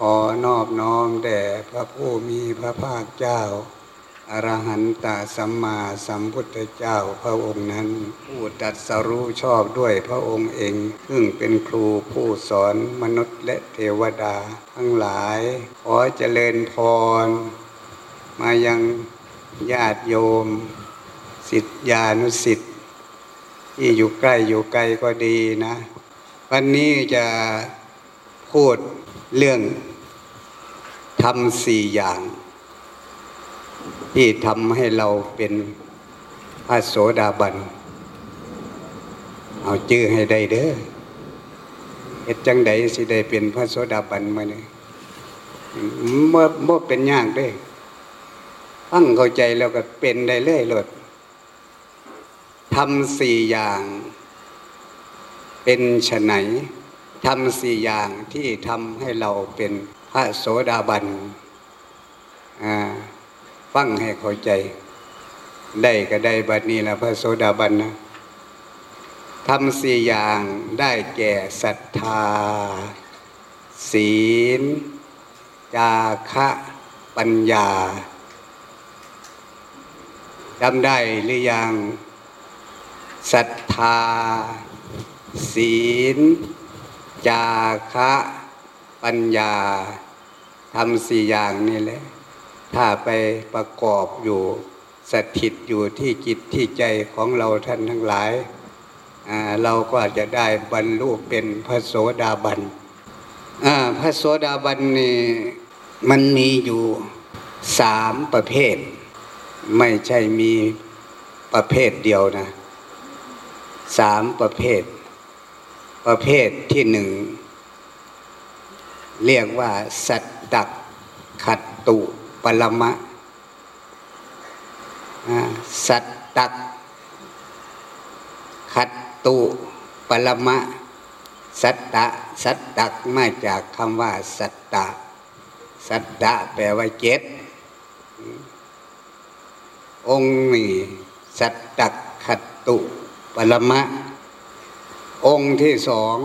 ขอนอบน้อมแด่พระผู้มีพระภาคเจ้าอรหันตสัมมาสัมพุทธเจ้าพระองค์นั้น ผู้ตัดสรู้ชอบด้วยพระองค์เอง ซึ่งเป็นครูผู้สอนมนุษย์และเทวดา ทั้งหลาย ขอเจริญพร มายังญาติโยม สิทธิานุสิทธิ์ที่อยู่ใกล้อยู่ไกลก็ดีนะ วันนี้จะพูด เรื่องทำสี่อย่าง ที่ทำให้เราเป็นพระโสดาบัน เอาชื่อให้ได้เด้อเฮ็ดจังใดสิได้เป็นพระโสดาบันมาเนี่ยเมื่อเมื่อเป็นยากด้ฟังเข้าใจแล้วก็เป็นได้เรื่อยเลยทำสี่อย่าง เป็นฉไฉน ทำสี่อย่างที่ทำให้เราเป็นพระโสดาบันฟังให้เข้าใจ ได้ก็ได้บัดนี้ละพระโสดาบันนะทำสี่อย่างได้แก่ศรัทธา ศีล จาคะปัญญาจำได้หรือยังศรัทธา ศีล จาคะปัญญาทำสี่อย่างนี่แหละ ถ้าไปประกอบอยู่สถิตอยู่ที่จิตที่ใจของเราท่านทั้งหลาย เราก็จะได้บรรลุเป็นพระโสดาบันพระโสดาบันนี่มันมีอยู่สามประเภท ไม่ใช่มีประเภทเดียวนะสามประเภท ประเภทที่หนึ่ง เรียกว่า สัตตักขัดตุปรมะสัตตักขัดตุปรมะ สัตตะ สัตตักมาจากคำว่า สัตตะ สัตตะแปลว่าเจ็ดองค์นี้สัตตักขัดตุปรมะ องค์ที่สอง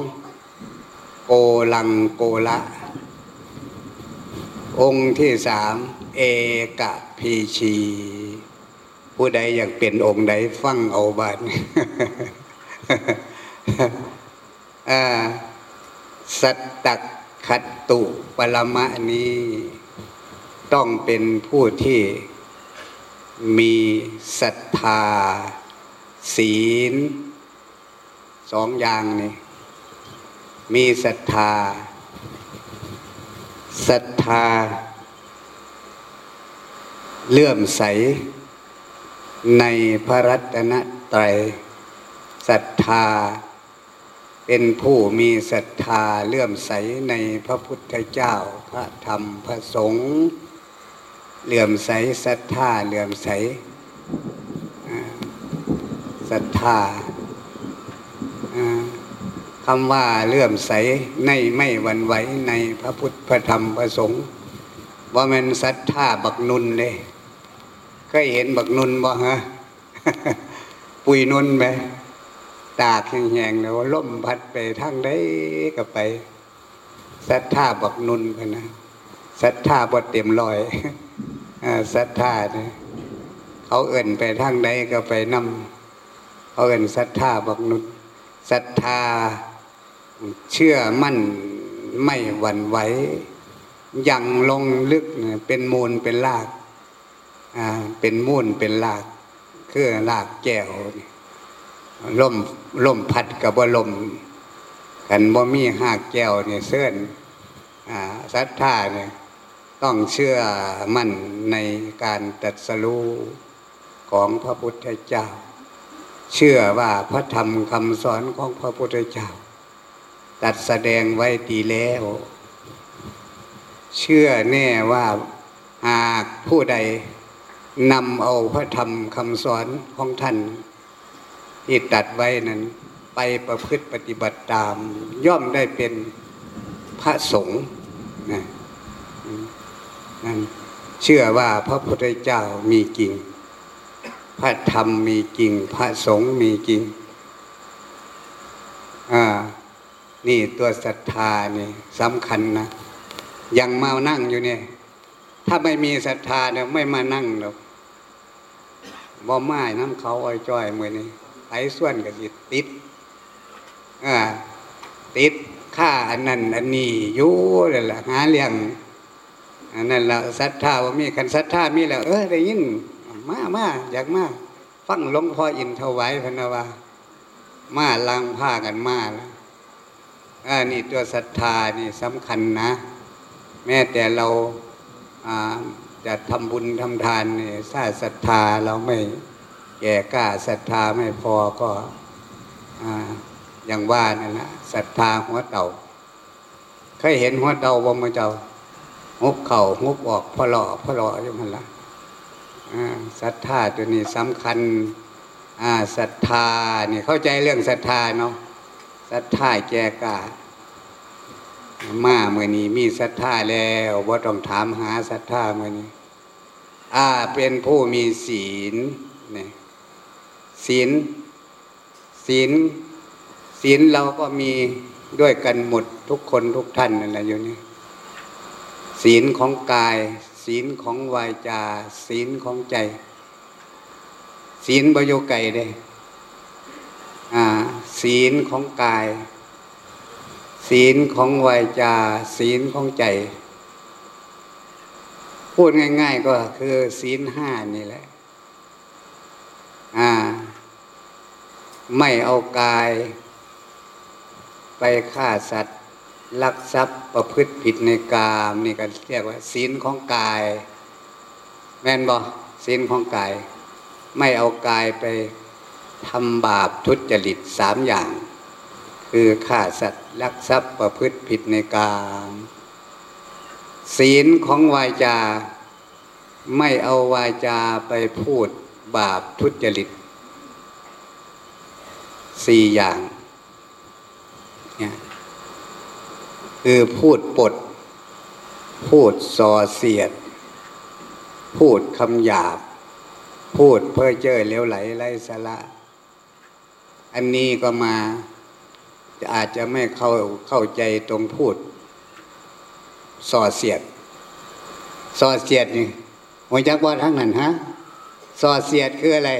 โกลังโกละ องค์ที่สามเอกพีชี ผู้ใดอยากเป็นองค์ใดฟังเอาบานสัตตักขัตตุปรมะนี้ ต้องเป็นผู้ที่มีศรัทธาศีล สองอย่างนี่มีศรัทธาศรัทธา เลื่อมใส ในพระรัตนตรัยศรัทธา เป็นผู้มีศรัทธาเลื่อมใสในพระพุทธเจ้า พระธรรมพระสงฆ์เลื่อมใสศรัทธาเลื่อมใสศรัทธา คำว่าเลื่อมใสในไม่หวั่นไหวในพระพุทธพระธรรมพระสงฆ์ว่ามันศรัทธาบักนุนเลยเคยเห็นบักนุนบ่ฮะปุยนุนไหมตากแห้งๆแล้วล่มพัดไปทางใดก็ไปศรัทธาบักนุนกันนะศรัทธาบดเต็มลอยศรัทธาเนี่ยเขาเอื่นไปทางใดก็ไปนำเขาเอื่นศรัทธาบักนุนศรัทธา เชื่อมั่นไม่หวั่นไหวยังลงลึกเป็นมูลเป็นลากเป็นมูลเป็นลากคือลากแก้วล่มล่มพัดกับว่าลมกันบ่มีหากแก้วเนี่ยเสื่อนศรัทธาเนี่ยต้องเชื่อมั่นในการตัดสรู้ของพระพุทธเจ้า เชื่อว่าพระธรรมคำสอนของพระพุทธเจ้า ตัดแสดงไว้ดีแล้ว เชื่อแน่ว่าหากผู้ใดนำเอาพระธรรมคำสอนของท่าน ที่ตัดไว้นั้น ไปประพฤติปฏิบัติตาม ย่อมได้เป็นพระสงฆ์นะนั่นเชื่อว่าพระพุทธเจ้ามีจริง พระธรรมมีจริง พระสงฆ์มีจริง อ่า นี่ตัวศรัทธานี่สำคัญนะยังมานั่งอยู่เนี่ย ถ้าไม่มีศรัทธาเนี่ยไม่มานั่งหรอกบ่ไม้น้ำเขาอ้อยจ้อยมือนี่ไปส่วนกับสิติดอ่าติดค่าอันนั้นอันนี้อยู่เลยล่ะหาเลี้ยงอันนั้นละศรัทธาว่ามีกันศรัทธามีแล้ว เออได้ยินมามาอยากมาฟังหลวงพ่ออินถวายพนาวามาลังผ้ากันมาแล้ว อ่านี่ตัวศรัทธานี่สำคัญนะ แม้แต่เราจะทำบุญทำทานเนี่ยถ้าศรัทธาเราไม่แก่กล้าศรัทธาไม่พอก็อ่าอย่างว่านั่นแหละศรัทธาหัวเต่าเคยเห็นหัวเต่าบ่มาเจ้าฮุบเข่าฮุบออกพอหล่อพอหล่ออยู่มันละศรัทธาตัวนี้สำคัญศรัทธานี่เข้าใจเรื่องศรัทธาเนาะ ศรัทธาแก่กามาเมื่อนี้มีศรัทธาแล้วว่าต้องถามหาศรัทธาเมื่อนี้ อ่าเป็นผู้มีศีลเนี่ยศีลศีลศีลเราก็มีด้วยกันหมดทุกคนทุกท่านนั่นแหละอยู่นี่ศีลของกาย ศีลของวายจา ศีลของใจ ศีลบโยไก่เด้ ศีลของกาย ศีลของวาจา ศีลของใจ พูดง่าย ๆ ก็คือศีลห้านี่แหละ อ่า ไม่เอากาย ไปฆ่าสัตว์ลักทรัพย์ประพฤติผิดในกามนี่ก็เรียกว่า ศีลของกาย แม่นบอศีลของกาย ไม่เอากายไป ทำบาปทุจริตสามอย่าง คือฆ่าสัตว์ลักทรัพย์ประพฤติผิดในกามศีลของวาจา ไม่เอาวาจาไปพูดบาปทุจริตสี่อย่างเนี่ยคือพูดปด พูดส่อเสียด พูดคำหยาบ พูดเพ้อเจ้อเลวไหลไร้สาระ อันนี้ก็มาอาจจะไม่เข้าเข้าใจตรงพูดส่อเสียดส่อเสียดนี่หัวจักว่าทั้งนั้นฮะส่อเสียดคืออะไร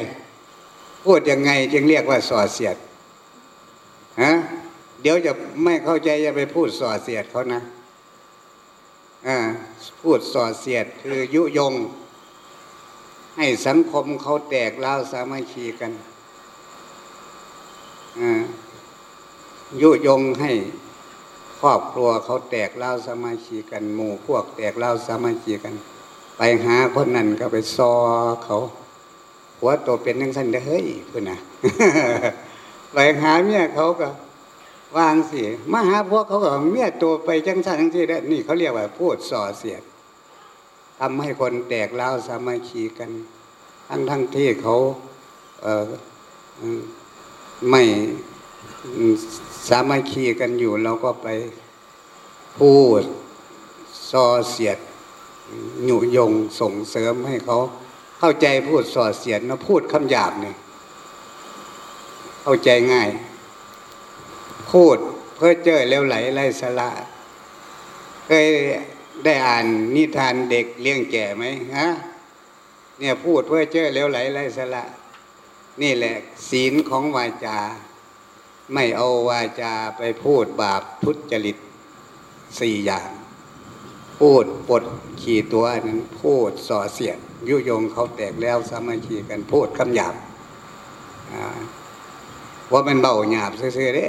พูดยังไงจึงเรียกว่าส่อเสียดฮะเดี๋ยวจะไม่เข้าใจจะไปพูดส่อเสียดเขานะอ่าพูดส่อเสียดคือยุยง ให้สังคมเขาแตกเล่าสามัคคีกัน ยุยงให้ครอบครัวเขาแตกเล่าสมัคคีกันหมู่พวกแตกเล่าสมัคคีกัน ไปหาคนนั้นก็ไปซอเขาหัวโตเป็นยังสันเด้เฮ้ยเพื่อนนะไปหาเมียเขาก็วางสิมาหาพวกเขาก็เมียตัวไปจังสันจังที่ได้นี่เขาเรียกว่าพูดส่อเสียดทำให้คนแตกเล่าสามัคคีกัน ทั้งทั้งที่เขาเออ ไม่สามัคคีกันอยู่เราก็ไปพูดส่อเสียดหยุยงส่งเสริมให้เขาเข้าใจพูดส่อเสียดนะพูดคำหยาบเนี่ยเข้าใจง่าย พูดเพื่อเจอเร็วไหลไร้สาระเคยได้อ่านนิทานเด็กเลี้ยงแก่ไหมฮะเนี่ยพูดเพื่อเจอเร็วไหลไร้สาระ นี่แหละ ศีลของวาจา ไม่เอาวาจาไปพูดบาปทุจริตสี่อย่าง พูดปดขี่ตัวนั้น พูดส่อเสียดยุยงเขาแตกแล้วสามัคคีกันพูดคำหยาบว่ามันเบาหยาบซื่อๆเด้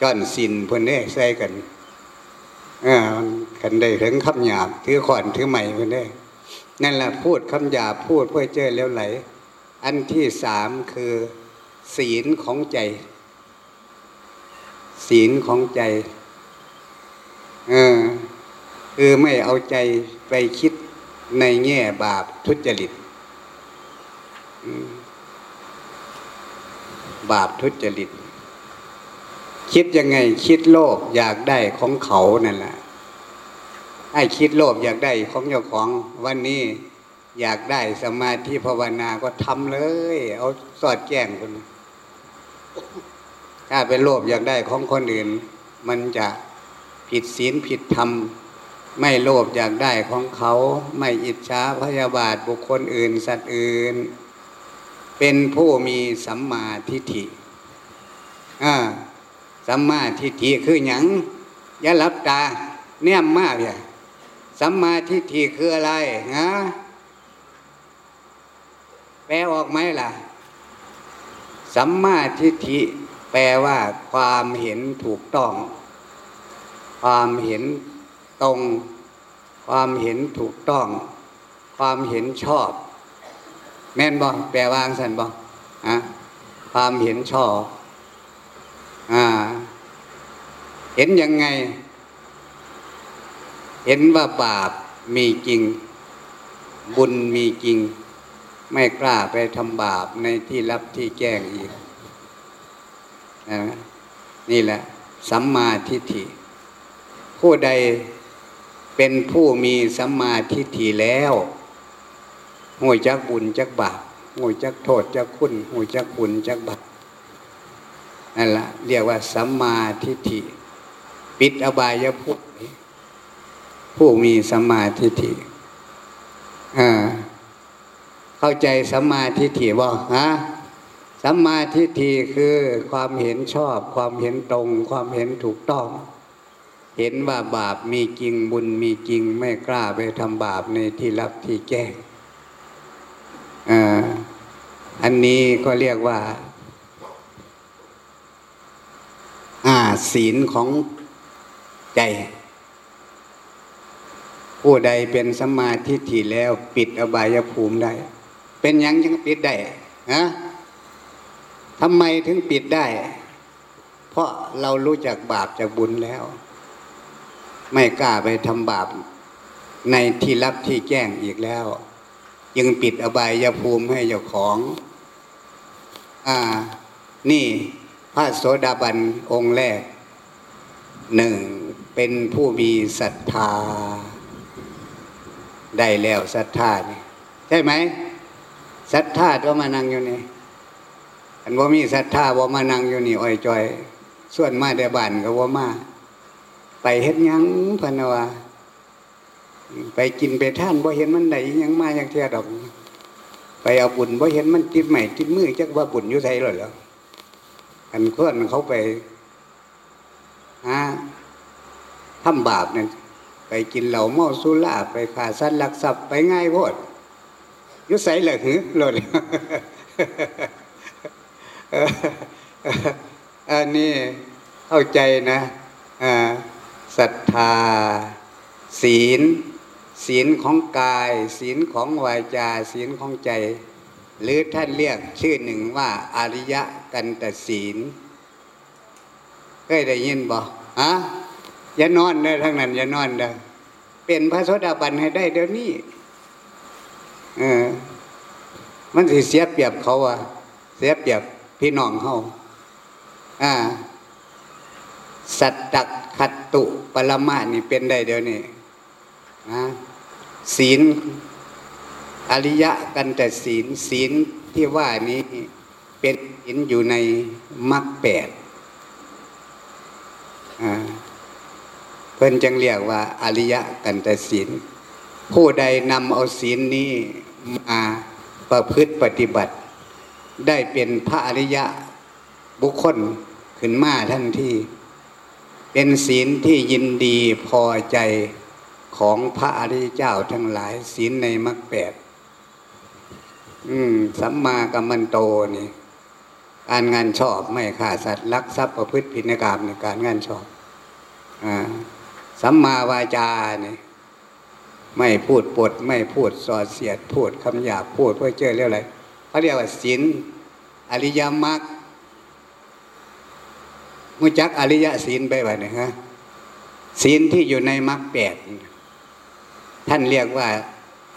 จอนสินเพิ่นเด้ใส่กันเอ่ากันได้ถึงคำหยาบถือขอนถือใหม่เพิ่นเด้นั่นแหละพูดคำหยาบพูดเพื่อเจอแล้วไหล อันที่สามคือ ศีลของใจ ศีลของใจ เออคือไม่เอาใจไปคิดในแง่บาปทุจริต บาปทุจริต คิดยังไงคิดโลภอยากได้ของเขานั่นแหละให้คิดโลภอยากได้ของเจ้าของวันนี้ อยากได้สมาธิภาวนาก็ทำเลย เอาสอดแจ้งคนถ้าเป็นโลภอยากได้ของคนอื่น มันจะผิดศีลผิดธรรม ไม่โลภอยากได้ของเขา ไม่อิจฉาพยาบาทบุคคลอื่น สัตว์อื่น เป็นผู้มีสัมมาทิฏฐิสัมมาทิฏฐิคือหยังอย่าหลับตาแนมมากเลยสัมมาทิฏฐิคืออะไรฮะ แปลออกไหมล่ะ สัมมาทิฏฐิแปลว่าความเห็นถูกต้อง ความเห็นตรง ความเห็นถูกต้อง ความเห็นชอบ แม่นบอกแปลว่าสันบอกอะความเห็นชอบอ่าเห็นยังไง เห็นว่าบาปมีจริง บุญมีจริง ไม่กล้าไปทำบาปในที่รับที่แจ้งอีกนะนี่แหละ สัมมาทิฏฐิ ผู้ใดเป็นผู้มีสัมมาทิฏฐิแล้วหูจักบุญจักบาปหูจักโทษจักคุณหูจักบุญจักบาปนั่นละเรียกว่าสัมมาทิฏฐิ ปิดอบายภูมิผู้มีสัมมาทิฏฐิอ่า เข้าใจสัมมาทิฏฐิบ่ฮะสัมมาทิฏฐิคือความเห็นชอบ ความเห็นตรง ความเห็นถูกต้อง เห็นว่าบาปมีจริงบุญมีจริงไม่กล้าไปทำบาปในที่รับที่แจ้งอ่าอันนี้ก็เรียกว่าอ่าศีลของใจ ผู้ใดเป็นสมาธิฐิแล้วปิดอบายภูมิได้ เป็นยังยังปิดได้ฮะทำไมถึงปิดได้ เพราะเรารู้จักบาปจากบุญแล้ว ไม่กล้าไปทำบาปในที่รับที่แจ้งอีกแล้วยังปิดอบายภูมิให้เจ้าของ อ่า นี่พระโสดาบันองค์แรกหนึ่งเป็นผู้มีศรัทธา ได้แล้วศรัทธานี่ใช่ไหม ศรัทธาก็มานั่งอยู่นี่อันว่ามีศรัทธาว่ามานั่งอยู่นี่อ้อยจอยส่วนมาแต่บ้านก็ว่ามา ไปเฮ็ดยังพะนวาไปกินไปท่านบ่เห็นมันไหนยังมาอย่างเทียดอก ไปเอาบุญบ่เห็นมันติดใหม่ติดมือจักว่าบุญอยู่ไสหรอแล้วอันเพื่อนเขาไปหาทำบาปเนี่ยไปกินเหล้าเมาสุราไปขาสัตว์ลักทรัพย์ไปง่ายโพด ยุใส่เหลือหือหลดอันนี้เข้าใจนะศรัทธา ศีล ศีลของกาย ศีลของวาจา ศีลของใจ หรือท่านเรียกชื่อหนึ่งว่าอริยกันตศีลเคยได้ยินบ่ฮะอย่านอนเด้อทั้งนั้นอย่านอนเด้อเป็นพระโสดาบันให้ได้เดี๋ยวนี้ เออ มันสิเสียเปรียบเขาอะเสียเปรียบพี่น้องเขาอ่า สัตตคัตตุปรมานี่เป็นได้เดี๋ยวนี้นะศีลอริยะกันแต่ศีลศีลที่ว่านี้เป็นศีลอยู่ในมรรคแปดเพิ่นจังเรียกว่า อริยะกันแต่ศีลผู้ใดนำเอาศีลนี้ มาประพฤติปฏิบัติ ได้เป็นพระอริยะบุคคลขึ้นมาทันทีเป็นศีลที่ยินดีพอใจของพระอริยเจ้าทั้งหลาย ศีลในมรรคแปดสัมมากัมมันโตนี่การงานชอบไม่ฆ่าสัตว์ลักทรัพย์ประพฤติผิดในกรรมในการงานชอบอสัมมาวาจาเนี่ย ไม่พูดปดไม่พูดสอดเสียดพูดคำหยาบพูดเพื่อเจอเรื่องอะไรเขาเรียกว่าศีลอริยมรรคมุจักอริยศีลไปบ่เนี่ยฮะศีลที่อยู่ในมรรคแปดท่านเรียกว่า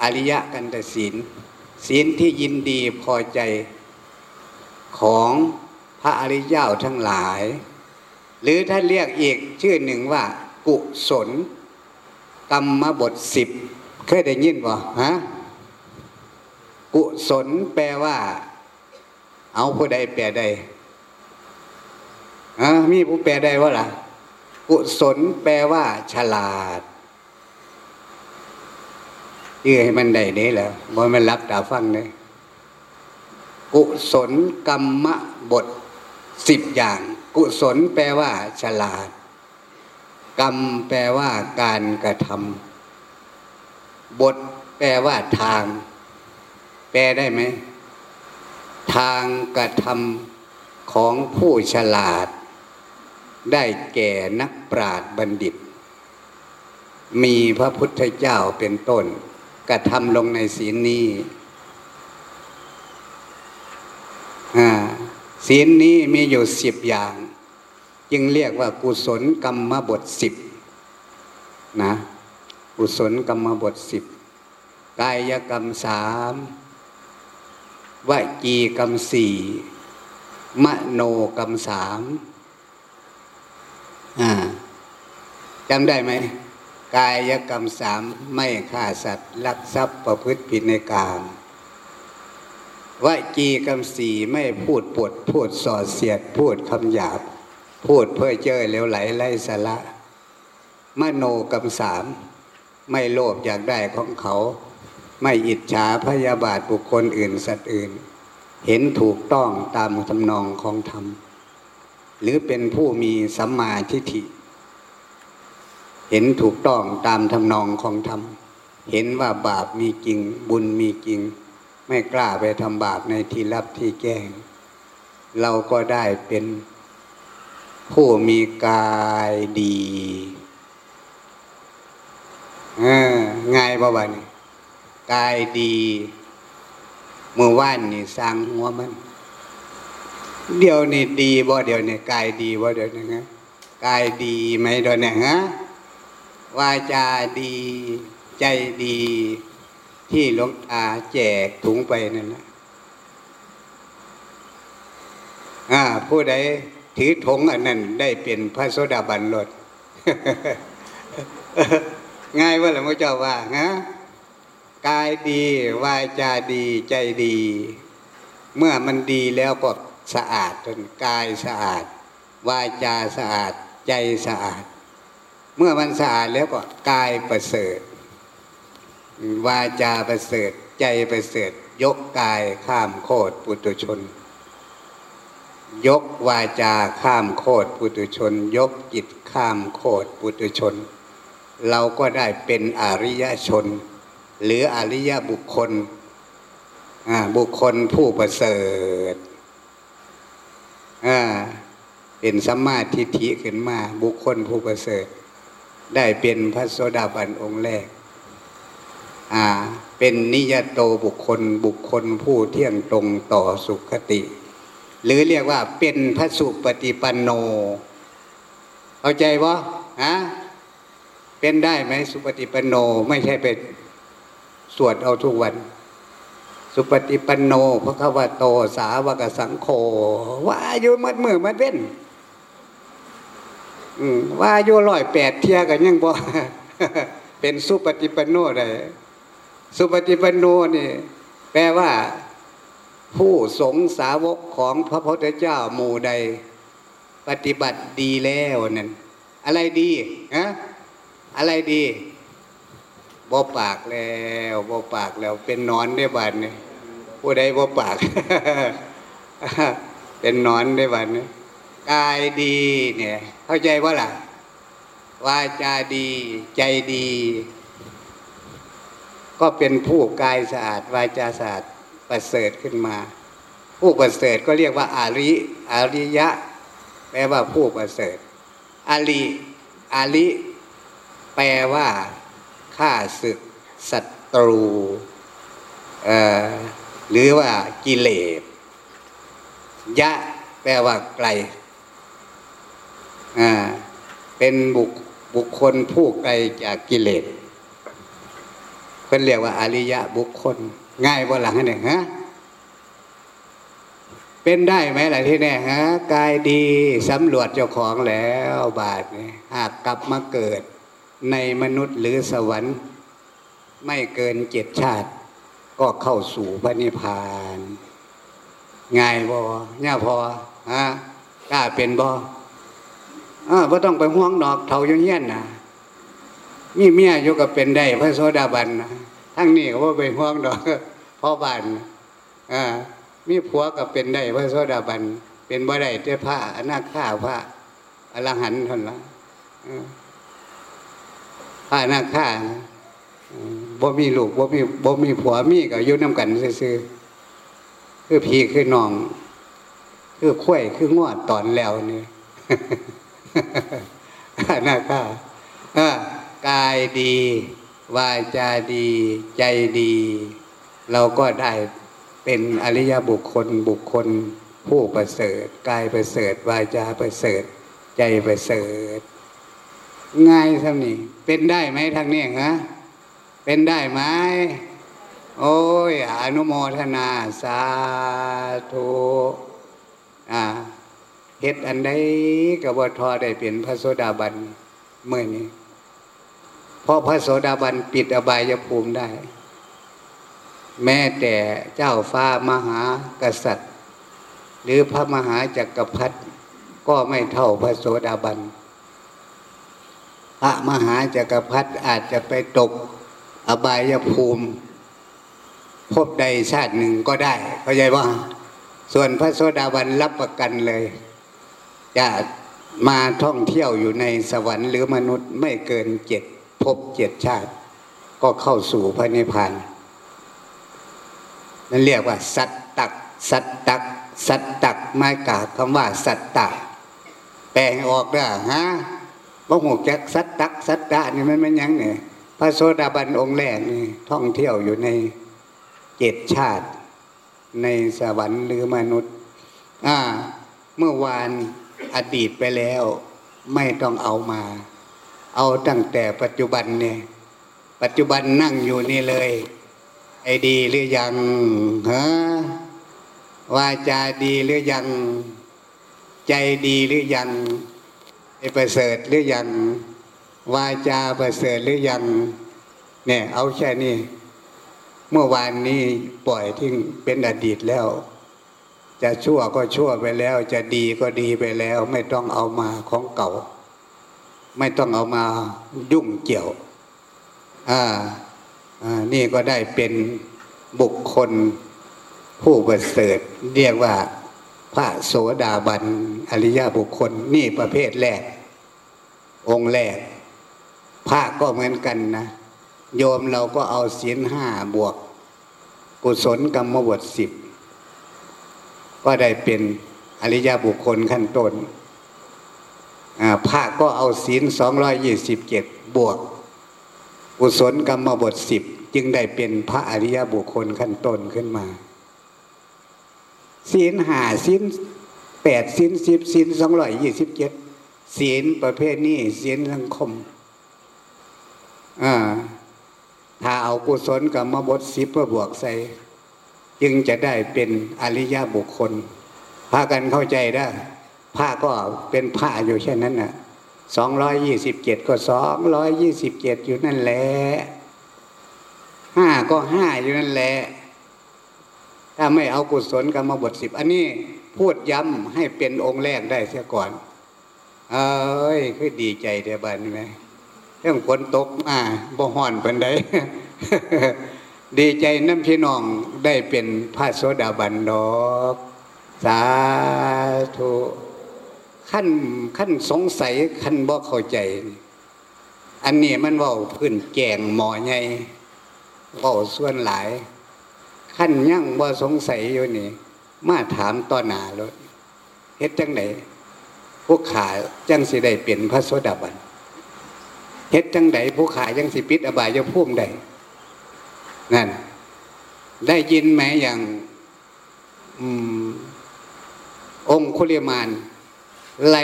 อริยกันตศีลศีลที่ยินดีพอใจของพระอริยเจ้าทั้งหลาย หรือท่านเรียกอีกชื่อหนึ่งว่า กุศลกรรมบทสิบ เคยได้ยินบ่ฮะกุศลแปลว่า เอาผู้ใดแปลใดมีผู้แปลได้ว่าล่ะ กุศลแปลว่า ฉลาดยื้อให้มันได้เด้แหล้วบ่มันรับตาฟังเลยกุศลกรรมบทสิบอย่าง กุศลแปลว่า ฉลาด กรรมแปลว่าการกระทำ บทแปลว่าทาง แปลได้ไหม ทางกระทำของผู้ฉลาด ได้แก่นักปราชญ์บัณฑิต มีพระพุทธเจ้าเป็นต้น กระทำลงในศีลนี้ศีลนี้มีอยู่สิบอย่าง จึงเรียกว่ากุศลกรรมบทสิบนะ กุศลกรรมบทสิบกายกรรมสามวจีกรรมสี่มโนกรรมสามจำได้ไหม กายกรรมสามไม่ฆ่าสัตว์ลักทรัพย์ประพฤติผิดในกามวจีกรรมสี่ไม่พูดปวดพูดส่อเสียด พูดคำหยาบ พูดเพื่อเจอเลวไหลไร้สาระ มโนกรรมสาม ไม่โลภอยากได้ของเขา ไม่อิจฉาพยาบาทบุคคลอื่นสัตว์อื่น เห็นถูกต้องตามทำนองของธรรม หรือเป็นผู้มีสัมมาทิฏฐิ เห็นถูกต้องตามทำนองของธรรม เห็นว่าบาปมีจริง บุญมีจริง ไม่กล้าไปทำบาปในที่รับที่แก้ง เราก็ได้เป็นผู้มีกายดี ง่ายป่านี่กายดีเมื่อวานนี่สร้างหัวมัน เดี๋ยวนี่ดีบ่เดี๋ยวนี่กายดีบ่เดี๋ยวนี้ฮะกายดีไหมเดี๋ยวนี้ฮะวาจาดีใจดี ที่หลวงตาแจกถุงไปนั่นนะอ่าผู้ใดถือถุงอันนั้นได้เป็นพระโสดาบันรถ ง่ายว่าหลวงพ่อเจ้าว่านะกายดีวาจาดีใจดี เมื่อมันดีแล้วก็สะอาดจนกายสะอาด วาจาสะอาดใจสะอาด เมื่อมันสะอาดแล้วก็กายประเสริฐ วาจาประเสริฐ ใจประเสริฐ ยกกายข้ามโคตรปุตุชน ยกวาจาข้ามโคตรปุตุชน ยกจิตข้ามโคตรปุตุชน เราก็ได้เป็นอริยชน หรืออริยบุคคล บุคคลผู้ประเสริฐเป็นสัมมาทิฏฐิขึ้นมา บุคคลผู้ประเสริฐ ได้เป็นพระโสดาบันองค์แรก เป็นนิยโตบุคคลบุคคลผู้เที่ยงตรงต่อสุขติ หรือเรียกว่าเป็นพระสุปฏิปันโน เข้าใจวะฮะ เป็นได้ไหมสุปฏิปันโนไม่ใช่เป็นสวดเอาทุกวัน สุปฏิปันโนพระควโตสาวกสังโฆว่าอยู่มัดมือมัดเว้นว่าอยู่ร้อยแปดเทียกันยังบ่เป็นสุปฏิปันโนได้สุปฏิปันโนนี่แปลว่า ผู้สงสาวกของพระพุทธเจ้าหมู่ใด ปฏิบัติดีแล้วนั่นอะไรดีฮะ อะไรดีบ่ปากแล้วบ่ปากแล้ว เป็นนอนได้บัดนี่ผู้ใดบ่ปาก เป็นนอนได้บัดนี่กายดีเนี่ย เข้าใจว่าล่ะวาจาดี ใจดี ก็เป็นผู้กายสะอาด วาจาสะอาดประเสริฐขึ้นมา ผู้ประเสริฐก็เรียกว่าอาริอาริยะ แปลว่าผู้ประเสริฐอาลีอาลิ แปลว่าข้าศึกศัตรูหรือว่ากิเลสยะแปลว่าไกลเป็นบุคบุคคลผู้ไกลจากกิเลสพิ่นเรียกว่าอริยะบุคคล ง่ายว่าหลังนี่งฮะเป็นได้ไหมล่ะที่แน่ฮะกายดีสำรวจเจ้าของแล้วบาทนี่หากกลับมาเกิด ในมนุษย์หรือสวรรค์ไม่เกินเจ็ดชาติ ก็เข้าสู่พระนิพพานง่ายบ่เนี่ยพอฮะกล้าเป็นบ่อ่าไ่ต้องไปห่วงดอกเท่าย่างเงี้ยนะมีเมียอยู่กับเป็นได้พระโสดาบันนะทั้งนี้ก็ว่าไปห่วงดอกพ่อบ้านอ่ามีผัวก็เป็นได้พระโสดาบัน เป็นบ่ได้แต่พระอนาคาพระอรหันต์ท่านั้นละ พระอนาคาเออบ่มีลูกบ่มีบ่มีผัวมีก็อยู่น้ำกันซื่อคือพี่คือน้อง คือข้วยคืองวดตอนแล้วนี่นะครับอ่ากายดี วาจาดี ใจดี เราก็ได้เป็นอริยบุคคลบุคคลผู้ประเสริฐกายประเสริฐ วาจาประเสริฐ ใจประเสริฐ ง่ายเท่านี้เป็นได้ไหมทางนี้ฮะเป็นได้ไหมโอ้ยอนุโมทนา สาธุอ่าเฮ็ดอันใดกับว่าทอได้เป็นพระโสดาบันเมื่อนี้เพราะพระโสดาบันปิดอบายภูมิได้ แม้แต่เจ้าฟ้ามหากษัตริย์ หรือพระมหาจักรพรรดิก็ไม่เท่าพระโสดาบัน พระมหาจักรพรรดิอาจจะไปตกอบายภูมิ พบใดชาติหนึ่งก็ได้เข้าใจว่า ส่วนพระโสดาบันรับประกันเลย จะมาท่องเที่ยวอยู่ในสวรรค์หรือมนุษย์ไม่เกินเจ็ดภพเจ็ดชาติ ก็เข้าสู่พระนิพพานนั่นเรียกว่า สัตตัก สัตตัก สัตตักไมาจากคำว่า สัตตะแปลให้ออกเด้ฮะ ว่าหูจักสัตตักสัตตะนี่มันเป็นยังเนี่ยพระโสดาบันองค์แรกนี่ท่องเที่ยวอยู่ในเจ็ดชาติ ในสวรรค์หรือมนุษย์ อ่า เมื่อวานอดีตไปแล้ว ไม่ต้องเอามา เอาตั้งแต่ปัจจุบันเนี่ยปัจจุบันนั่งอยู่นี่เลย ไอ้ดีหรือยังฮะวาจาดีหรือยัง ใจดีหรือยัง ประเสริฐหรือยัง วาจาประเสริฐหรือยัง เนี่ย เอาแค่นี้ เมื่อวานนี้ปล่อยทิ้งเป็นอดีตแล้ว จะชั่วก็ชั่วไปแล้ว จะดีก็ดีไปแล้ว ไม่ต้องเอามาของเก่า ไม่ต้องเอามายุ่งเกี่ยว อ่าอ่านี่ก็ได้เป็นบุคคลผู้ประเสริฐเรียกว่า พระโสดาบันอริยบุคคลนี่ประเภทแรก องค์แรกพระก็เหมือนกันนะโยมเราก็เอาศีลห้าบวก กุศลกรรมบทสิบก็ได้เป็นอริยบุคคลขั้นต้นพระก็เอาศีลสองร้อยยี่สิบเจ็ดบวก กุศลกรรมบทสิบจึงได้เป็นพระอริยบุคคลขั้นต้นขึ้นมา ศีลหาศีลแปดศีลสิบศีลสองร้อยยี่สิบเจ็ดศีลประเภทนี้ศีลสังคมอ่าถ้าเอากุศลกรรมบทสิบมาบวกใส่ จึงจะได้เป็นอริยบุคคลพากันเข้าใจได้พระก็เป็นพระอยู่แค่นั้นน่ะสองร้อยยี่สิบเจ็ดก็สองร้อยยี่สิบเจ็ดอยู่นั่นแหละห้าก็ห้าอยู่นั่นแหละ ถ้าไม่เอากุศลกรรมบทสิบอันนี้พูดย้ำให้เป็นองค์แรกได้เสียก่อน เอ้ยคือดีใจเดียบันไหมเรื่องฝนตกอ่าบ่ฮ้อนเป็นไดดีใจน้ำพี่น้องได้เป็นพระโสดาบันดอก สาธุขั้นขั้นสงสัยขั้นบ่เข้าใจ อันนี้มันว่าพื้นแกงหมอใหญ่าส่วนหลาย ขั้นยั่งบ่สงสัยอยู่นี่ มาถามต่อหน้ารถเฮ็ดจังไหนพวกขาจังสิได้เป็นพระโสดาบันเฮ็ดจังใดผู้ขายยังสิปิดอบายภูมิใดนั่น ได้ยินไหมอย่างอืมองคุลิมานไล่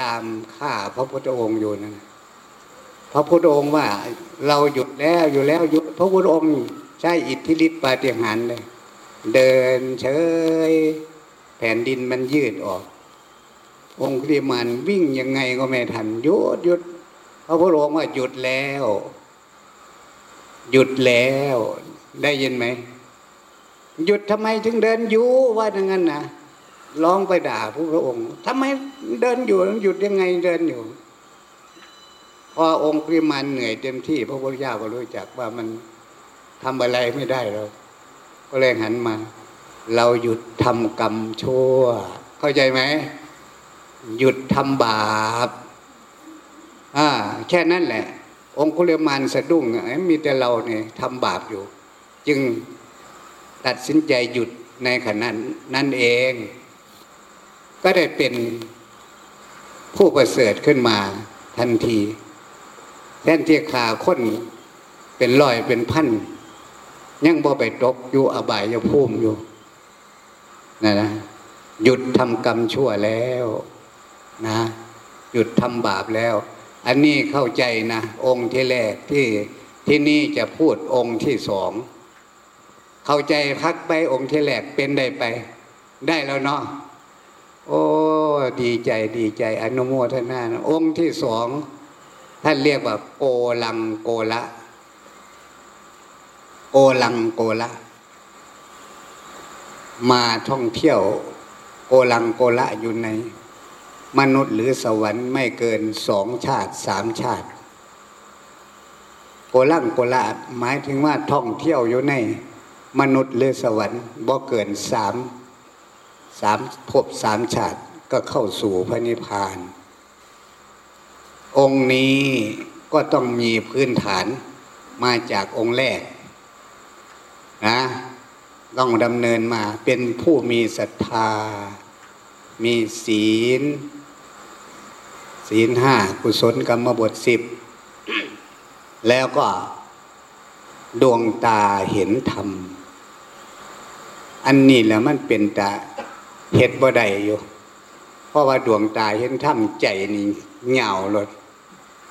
ตามฆ่าพระพุทธองค์อยู่นั่นพระพุทธองค์ว่า เราหยุดแล้วอยู่แล้วหยุดพระพุทธองค์ ใช้อิทธิฤทธิปาฏิหาริย์เลย เดินเฉย แผ่นดินมันยืดออก องคุลิมานวิ่งยังไงก็ไม่ทันหยุดหยุดพระพุทธองค์ว่าหยุดแล้ว หยุดแล้ว ได้ยินไหมหยุดทำไมถึงเดินอยู่ว่าอย่างนั้นนะร้องไปด่าพระพุทธองค์ทำไมเดินอยู่หยุดยังไงเดินอยู่พพอองค์ปริมาณเหนื่อยเต็มที่ พระพุทธเจ้าก็รู้จักว่ามัน ทำอะไรไม่ได้เรา ก็เลยหันมา เราหยุดทำกรรมชั่ว เข้าใจไหม หยุดทำบาปอ่าแค่นั้นแหละ องคุเลมานสะดุ้งมีแต่เราเนี่ยทำบาปอยู่ จึงตัดสินใจหยุดในขณะนั้นเอง ก็ได้เป็นผู้ประเสริฐขึ้นมาทันทีแทนที่ขาค้นเป็นร้อยเป็นพัน ยังบ่ไปตกอยู่อบายยภูมิอยู่นะนะหยุดทำกรรมชั่วแล้วนะ หยุดทำบาปแล้ว อันนี้เข้าใจนะ องค์ที่แรกที่ที่นี่จะพูดองค์ที่สองเข้าใจพักไปองค์ที่แรกเป็นได้ไป ได้แล้วเนาะโอ้ดีใจดีใจ อนุโมทนานะองค์ที่สองท่านเรียกว่าโกลังโกละ โกลังโกละมาท่องเที่ยวโกลังโกละอยู่ใน มนุษย์หรือสวรรค์ไม่เกินสองชาติสามชาติ โกลังโกละหมายถึงว่าท่องเที่ยวอยู่ใน มนุษย์หรือสวรรค์บ่เกินสามสามภพสามชาติก็เข้าสู่พระนิพพาน องค์นี้ก็ต้องมีพื้นฐานมาจากองค์แรก นะต้องดำเนินมาเป็นผู้มีศรัทธา มีศีล ศีลห้ากุศลกรรมบทสิบ แล้วก็ดวงตาเห็นธรรม อันนี้แหละมันเป็นตาเห็ดบ่ได้อยู่ เพราะว่าดวงตาเห็นธรรมใจนี่เหงาหลด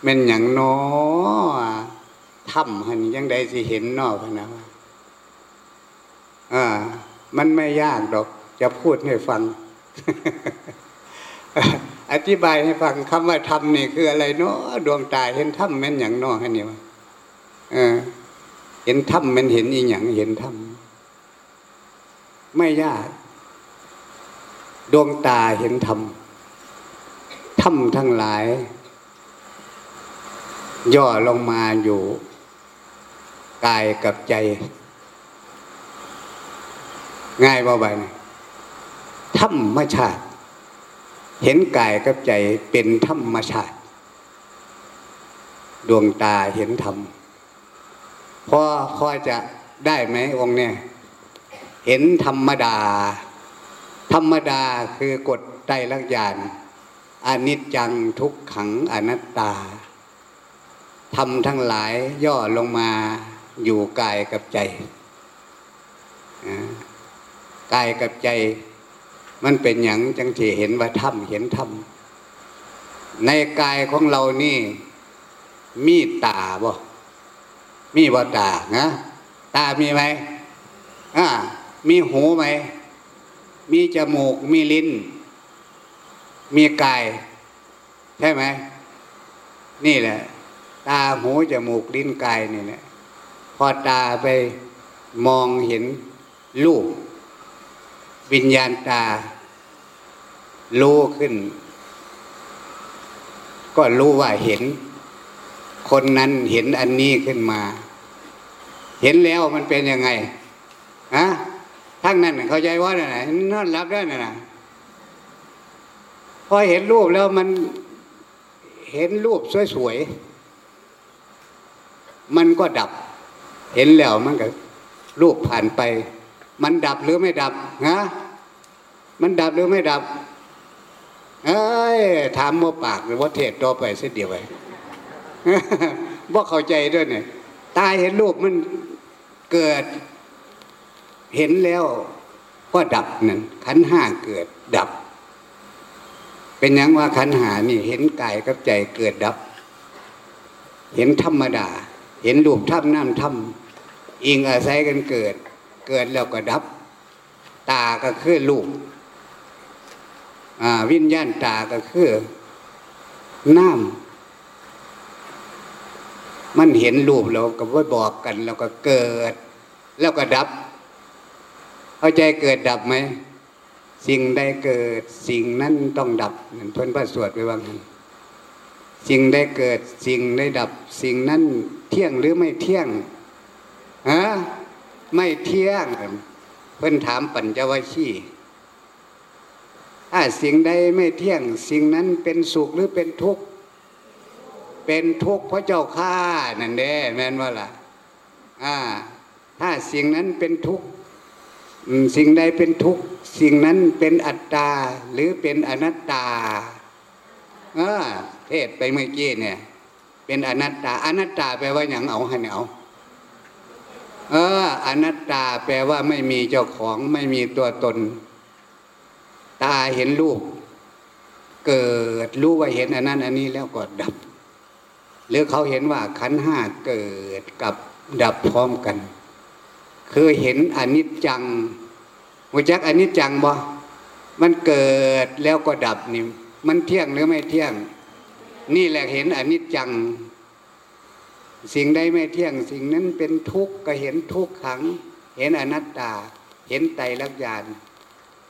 มันอย่างน้อธรรมหันยังใดสิเห็นนอกนะว่า อ่า มันไม่ยากดอก จะพูดให้ฟัง อธิบายให้ฟังคำว่าธรรมนี่คืออะไรเนาะดวงตาเห็นธรรมแม่นอย่างนอกอันนี้วะเออ เห็นธรรมมันเห็นอีหยังเห็นธรรมไม่ยาก ดวงตาเห็นธรรมธรรมทั้งหลาย ย่อลงมาอยู่ กายกับใจ ง่ายบ่าไปธรรมชาติ เห็นกายกับใจเป็นธรรมชาติ ดวงตาเห็นธรรมพอพอจะได้ไหมองค์เนี่ย เห็นธรรมดา ธรรมดาคือกฎไตรลักษณ์ญาณอนิจจังทุกขังอนัตตาทำทั้งหลายย่อลงมาอยู่กายกับใจ กายกับใจ มันเป็นอย่างจังที่เห็นว่าธรรมเห็นธรรมในกายของเรานี่ มีตาบ่มีบ่ตานะตามีไหมอ่ามีหูไหม มีจมูก มีลิ้น มีกาย ใช่ไหม นี่แหละ ตาหูจมูกลิ้นกายนี่แหละพอตาไปมองเห็นรูป วิญญาณตา รู้ขึ้น ก็รู้ว่าเห็น คนนั้นเห็นอันนี้ขึ้นมา เห็นแล้วมันเป็นยังไงฮะทั้งนั้นเข้าใจว่าไหนนอนรับได้นะพอเห็นรูปแล้วมันเห็นรูปสวยๆ มันก็ดับ เห็นแล้วมันก็รูปผ่านไป มันดับหรือไม่ดับฮะมันดับหรือไม่ดับ เอ้ยถามโมปากหรือว่าเทศต่อไปเสียเดียวไปว่าเข้าใจด้วยเนี่ยตายเห็นรูปมันเกิด เห็นแล้วก็ดับนั่นขันห้าเกิดดับ เป็นอย่างว่าขันหานี่เห็นกายกับใจเกิดดับ เห็นธรรมดา เห็นรูปธรรมน้ำธรรมอิงอาศัยกันเกิด เกิดแล้วก็ดับ ตาก็คือรูปวิญญาณตาก็คือน้ำมันเห็นรูปเราก็ว่าบอกกัน แล้วก็เกิด แล้วก็ดับ เข้าใจเกิดดับไหมสิ่งใดเกิดสิ่งนั้นต้องดับเหมือนเพื่อนพระสวดไปว่างั้นสิ่งได้เกิดสิ่งได้ดับ สิ่งนั้นเที่ยงหรือไม่เที่ยงฮะ ไม่เที่ยงเพิ่นถามปัญจวัคคีย์ถ้าสิ่งใดไม่เที่ยง สิ่งนั้นเป็นสุขหรือเป็นทุกข์เป็นทุกข์เพราะเจ้าข้านั่นเด้แม่นว่าล่ะอ่า ถ้าสิ่งนั้นเป็นทุกข์สิ่งใดเป็นทุกข์สิ่งนั้นเป็นอัตตาหรือเป็นอนัตตาเออเทศไปเมื่อกี้เนี่ย เป็นอนัตตา อนัตตาแปลว่าอย่างเอาให้เอาเออ อนัตตาแปลว่าไม่มีเจ้าของไม่มีตัวตน ตาเห็นรูป เกิดรู้ว่าเห็นอันนั้นอันนี้แล้วก็ดับ หรือเขาเห็นว่าขันห้าเกิดกับดับพร้อมกัน คือเห็นอนิจจังหัวจักอนิจจังบ่มันเกิดแล้วก็ดับนี่มันเที่ยงหรือไม่เที่ยง นี่แหละเห็นอนิจจัง สิ่งใดไม่เที่ยงสิ่งนั้นเป็นทุกข์ก็เห็นทุกขัง เห็นอนัตตา เห็นไตรลักษณ์ญาณ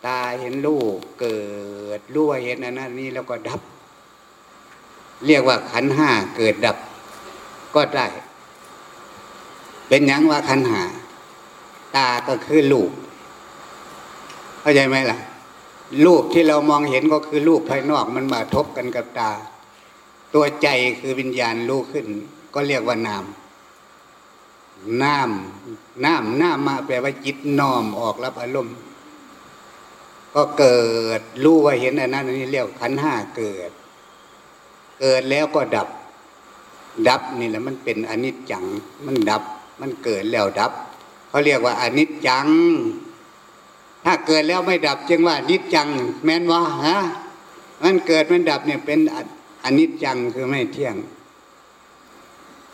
ตาเห็นรูปเกิดรู้ว่าเห็นอนนั้นนี้แล้วก็ดับ เรียกว่าขันห้าเกิดดับ ก็ได้ เป็นยังว่าขันหาตาก็คือรูปเข้าใจไหมล่ะ รูปที่เรามองเห็นก็คือรูปภายนอกมันมาทบกันกับตา ตัวใจคือวิญญาณรู้ขึ้น ก็เรียกว่านามน้ำน้ำน้ำมาแปลว่าจิตน้อมออกรับอารมณ์ก็เกิดรู้ว่าเห็นอันนั้นอันนี้เรียกขันห้าเกิด เกิดแล้วก็ดับ ดับนี่แหละมันเป็นอนิจจัง มันดับ มันเกิดแล้วดับเขาเรียกว่าอนิจจัง ถ้าเกิดแล้วไม่ดับจึงว่านิจจัง แม้นว่าฮะมันเกิดมันดับเนี่ยเป็นอนิจจังคือไม่เที่ยง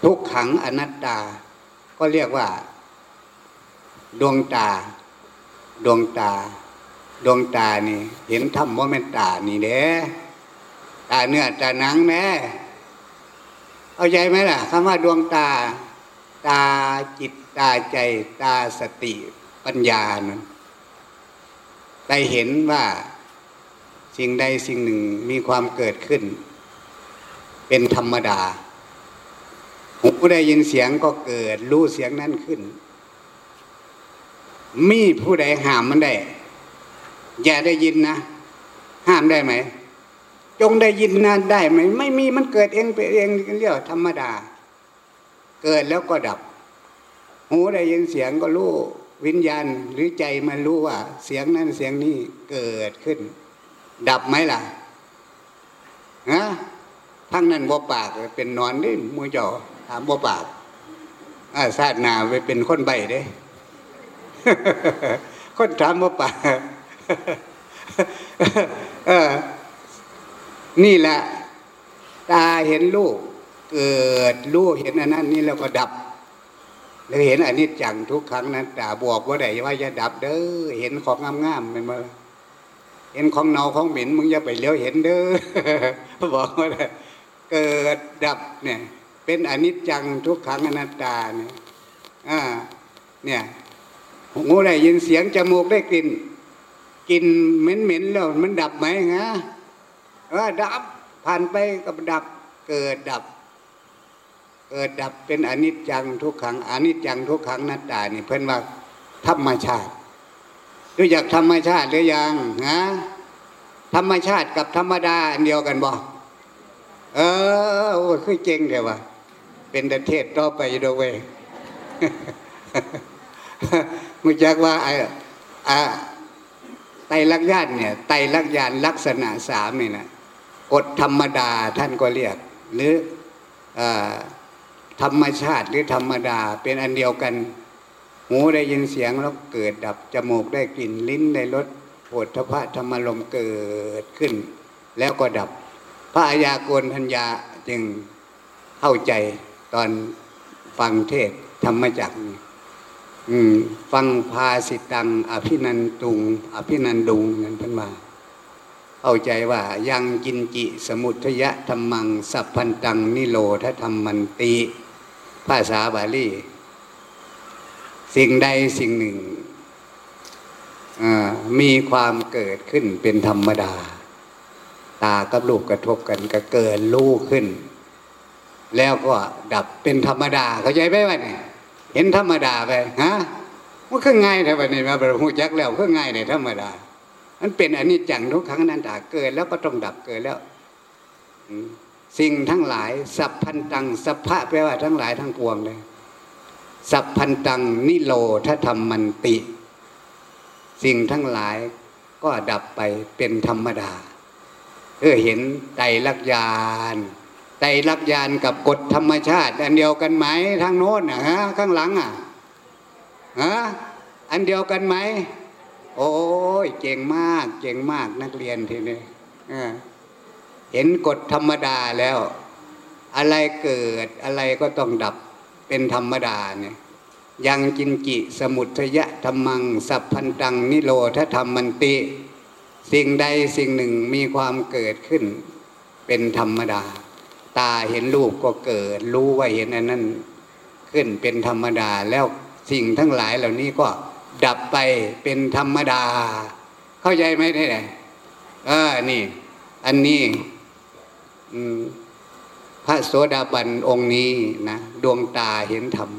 ทุกขังอนัตตา ก็เรียกว่า ดวงตา ดวงตา ดวงตานี่ เห็นธรรมว่ามันตานี่เด้ตาเนื้อตาหนังแม่เอาใจไหมล่ะคำว่าดวงตา ตาจิตตาใจ ตาสติปัญญานั้นได้เห็นว่าสิ่งใดสิ่งหนึ่งมีความเกิดขึ้น เป็นธรรมดา หูได้ยินเสียงก็เกิด รู้เสียงนั้นขึ้น มีผู้ใดห้ามมันได้ อย่าได้ยินนะ ห้ามได้ไหม จงได้ยินนะได้ไหม ไม่มีมันเกิดเองไปเองเรียกธรรมดา เกิดแล้วก็ดับ หูได้ยินเสียงก็รู้วิญญาณหรือใจมันรู้ว่า เสียงนั้นเสียงนี้เกิดขึ้น ดับไหมล่ะฮะทั้งนั้นบ่ปากเป็นนอนด้มูเจ้า ถามบ่ปากอาซาดนาไปเป็นคนใบเด้ คนถามบ่ปากเออนี่แหละ ตาเห็นลูก เกิดลูกเห็นอันนั้น นี่แล้วก็ดับแล้วเห็นอันนี้จังทุกครั้งนั้นตาบอกว่าไดว่าจะดับเด้อเห็นของงามๆเป็นมาเห็นของเนาของหมิ่นมึงอย่าไปเลี้ยวเห็นเด้อบอกว่าเกิดดับเนี่ย เป็นอนิจจังทุกครั้งอนัตตาเนี่ยอ่าเนี่ยหูได้ยินเสียงจมูกได้กลิ่นกลิ่นเหม็นๆแล้วมันดับไหมฮะเออดับผ่านไปกับดับเกิดดับ เกิดดับเป็นอนิจจังทุกขังอนิจจังทุกขังนัตตานี่เพิ่นว่าธรรมชาติรู้จักธรรมชาติหรือยังฮะธรรมชาติกับธรรมดาอันเดียวกันบ่เออคือเก่งเดียววะ เป็นประเทศต่อไปดูเว้ยมุจักว่าไอ้อาไตรลักษณ์ญาณเนี่ยไตรลักษณ์ญาณลักษณะสามนี่นะกฎธรรมดาท่านก็เรียก หรืออธรรมชาติหรือธรรมดาเป็นอันเดียวกัน หูได้ยินเสียงแล้วเกิดดับจมูกได้กลิ่นลิ้นได้รสโผฏฐพะธรรมลมเกิดขึ้น แล้วก็ดับ พระอายาโกนพัญญาจึงเข้าใจ ตอนฟังเทศธรรมจักรฟังพาสิตัง อภินันตุง อภินันดุงนั่นพันมาเข้าใจว่ายังกินจิสมุทยะธรรมัง สัพพันตัง นิโรธธรรมันติ ภาษาบาลี สิ่งใดสิ่งหนึ่ง มีความเกิดขึ้นเป็นธรรมดา ตากับลูกกระทบกันก็เกิดลูกขึ้น แล้วก็ดับเป็นธรรมดา เข้าใจไหมวะเนี่ยเห็นธรรมดาไปฮะมันคือง่ายแต่วันนี้มาประหูจักแล้วคือง่ายในธรรมดา มันเป็นอนิจจังทุกครั้งนั้นตาเกิดแล้วก็ต้องดับเกิดแล้วสิ่งทั้งหลาย สัพพันตัง สัพพะแปลว่าทั้งหลายทั้งปวงเลย สัพพันตังนิโรธธรรมมันติ สิ่งทั้งหลายก็ดับไปเป็นธรรมดาเออเห็นไตรลักษณ์ญาณ ตรลักษณ์ญาณกับกฎธรรมชาติ อันเดียวกันไหมทางโน้นนะฮะข้างหลังอะฮะอันเดียวกันไหมโอ้ยเก่งมากเก่งมากนักเรียนทีนี้เออเห็นกฎธรรมดาแล้ว อะไรเกิดอะไรก็ต้องดับเป็นธรรมดาเนี่ยยังจินจิสมุทยะธรรมัง สัพพันตังนิโรธธรรมมันติ สิ่งใดสิ่งหนึ่งมีความเกิดขึ้นเป็นธรรมดา ตาเห็นรูปก็เกิด รู้ว่าเห็นอันนั้นขึ้นเป็นธรรมดาแล้วสิ่งทั้งหลายเหล่านี้ก็ดับไปเป็นธรรมดา เข้าใจไหมที่ไหนเออนี่ อันนี้พระโสดาบันองค์นี้นะดวงตาเห็นธรรม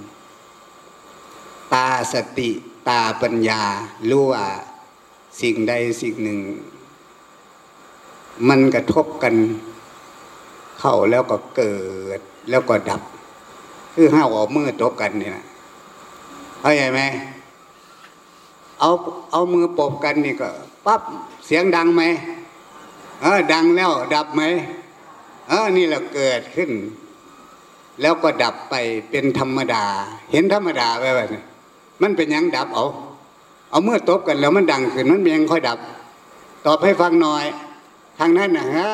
ตาสติตาปัญญา รู้ว่าสิ่งใดสิ่งหนึ่ง มันกระทบกัน เข้าแล้วก็เกิดแล้วก็ดับ คือห้าวออกมือตบกันนี่นะเข้าใจไหมเอาเอามือปบกันนี่ก็ปั๊บเสียงดังไหมเออดังแล้วดับไหมเออนี่แหละเกิดขึ้น แล้วก็ดับไปเป็นธรรมดา เห็นธรรมดาไปแบบนี้มันเป็นยังดับเอาเอาเมื่อตบกันแล้วมันดังขึ้นมันเป็นหยังค่อยดับ ตอบให้ฟังหน่อย ทางนั้นนะฮะ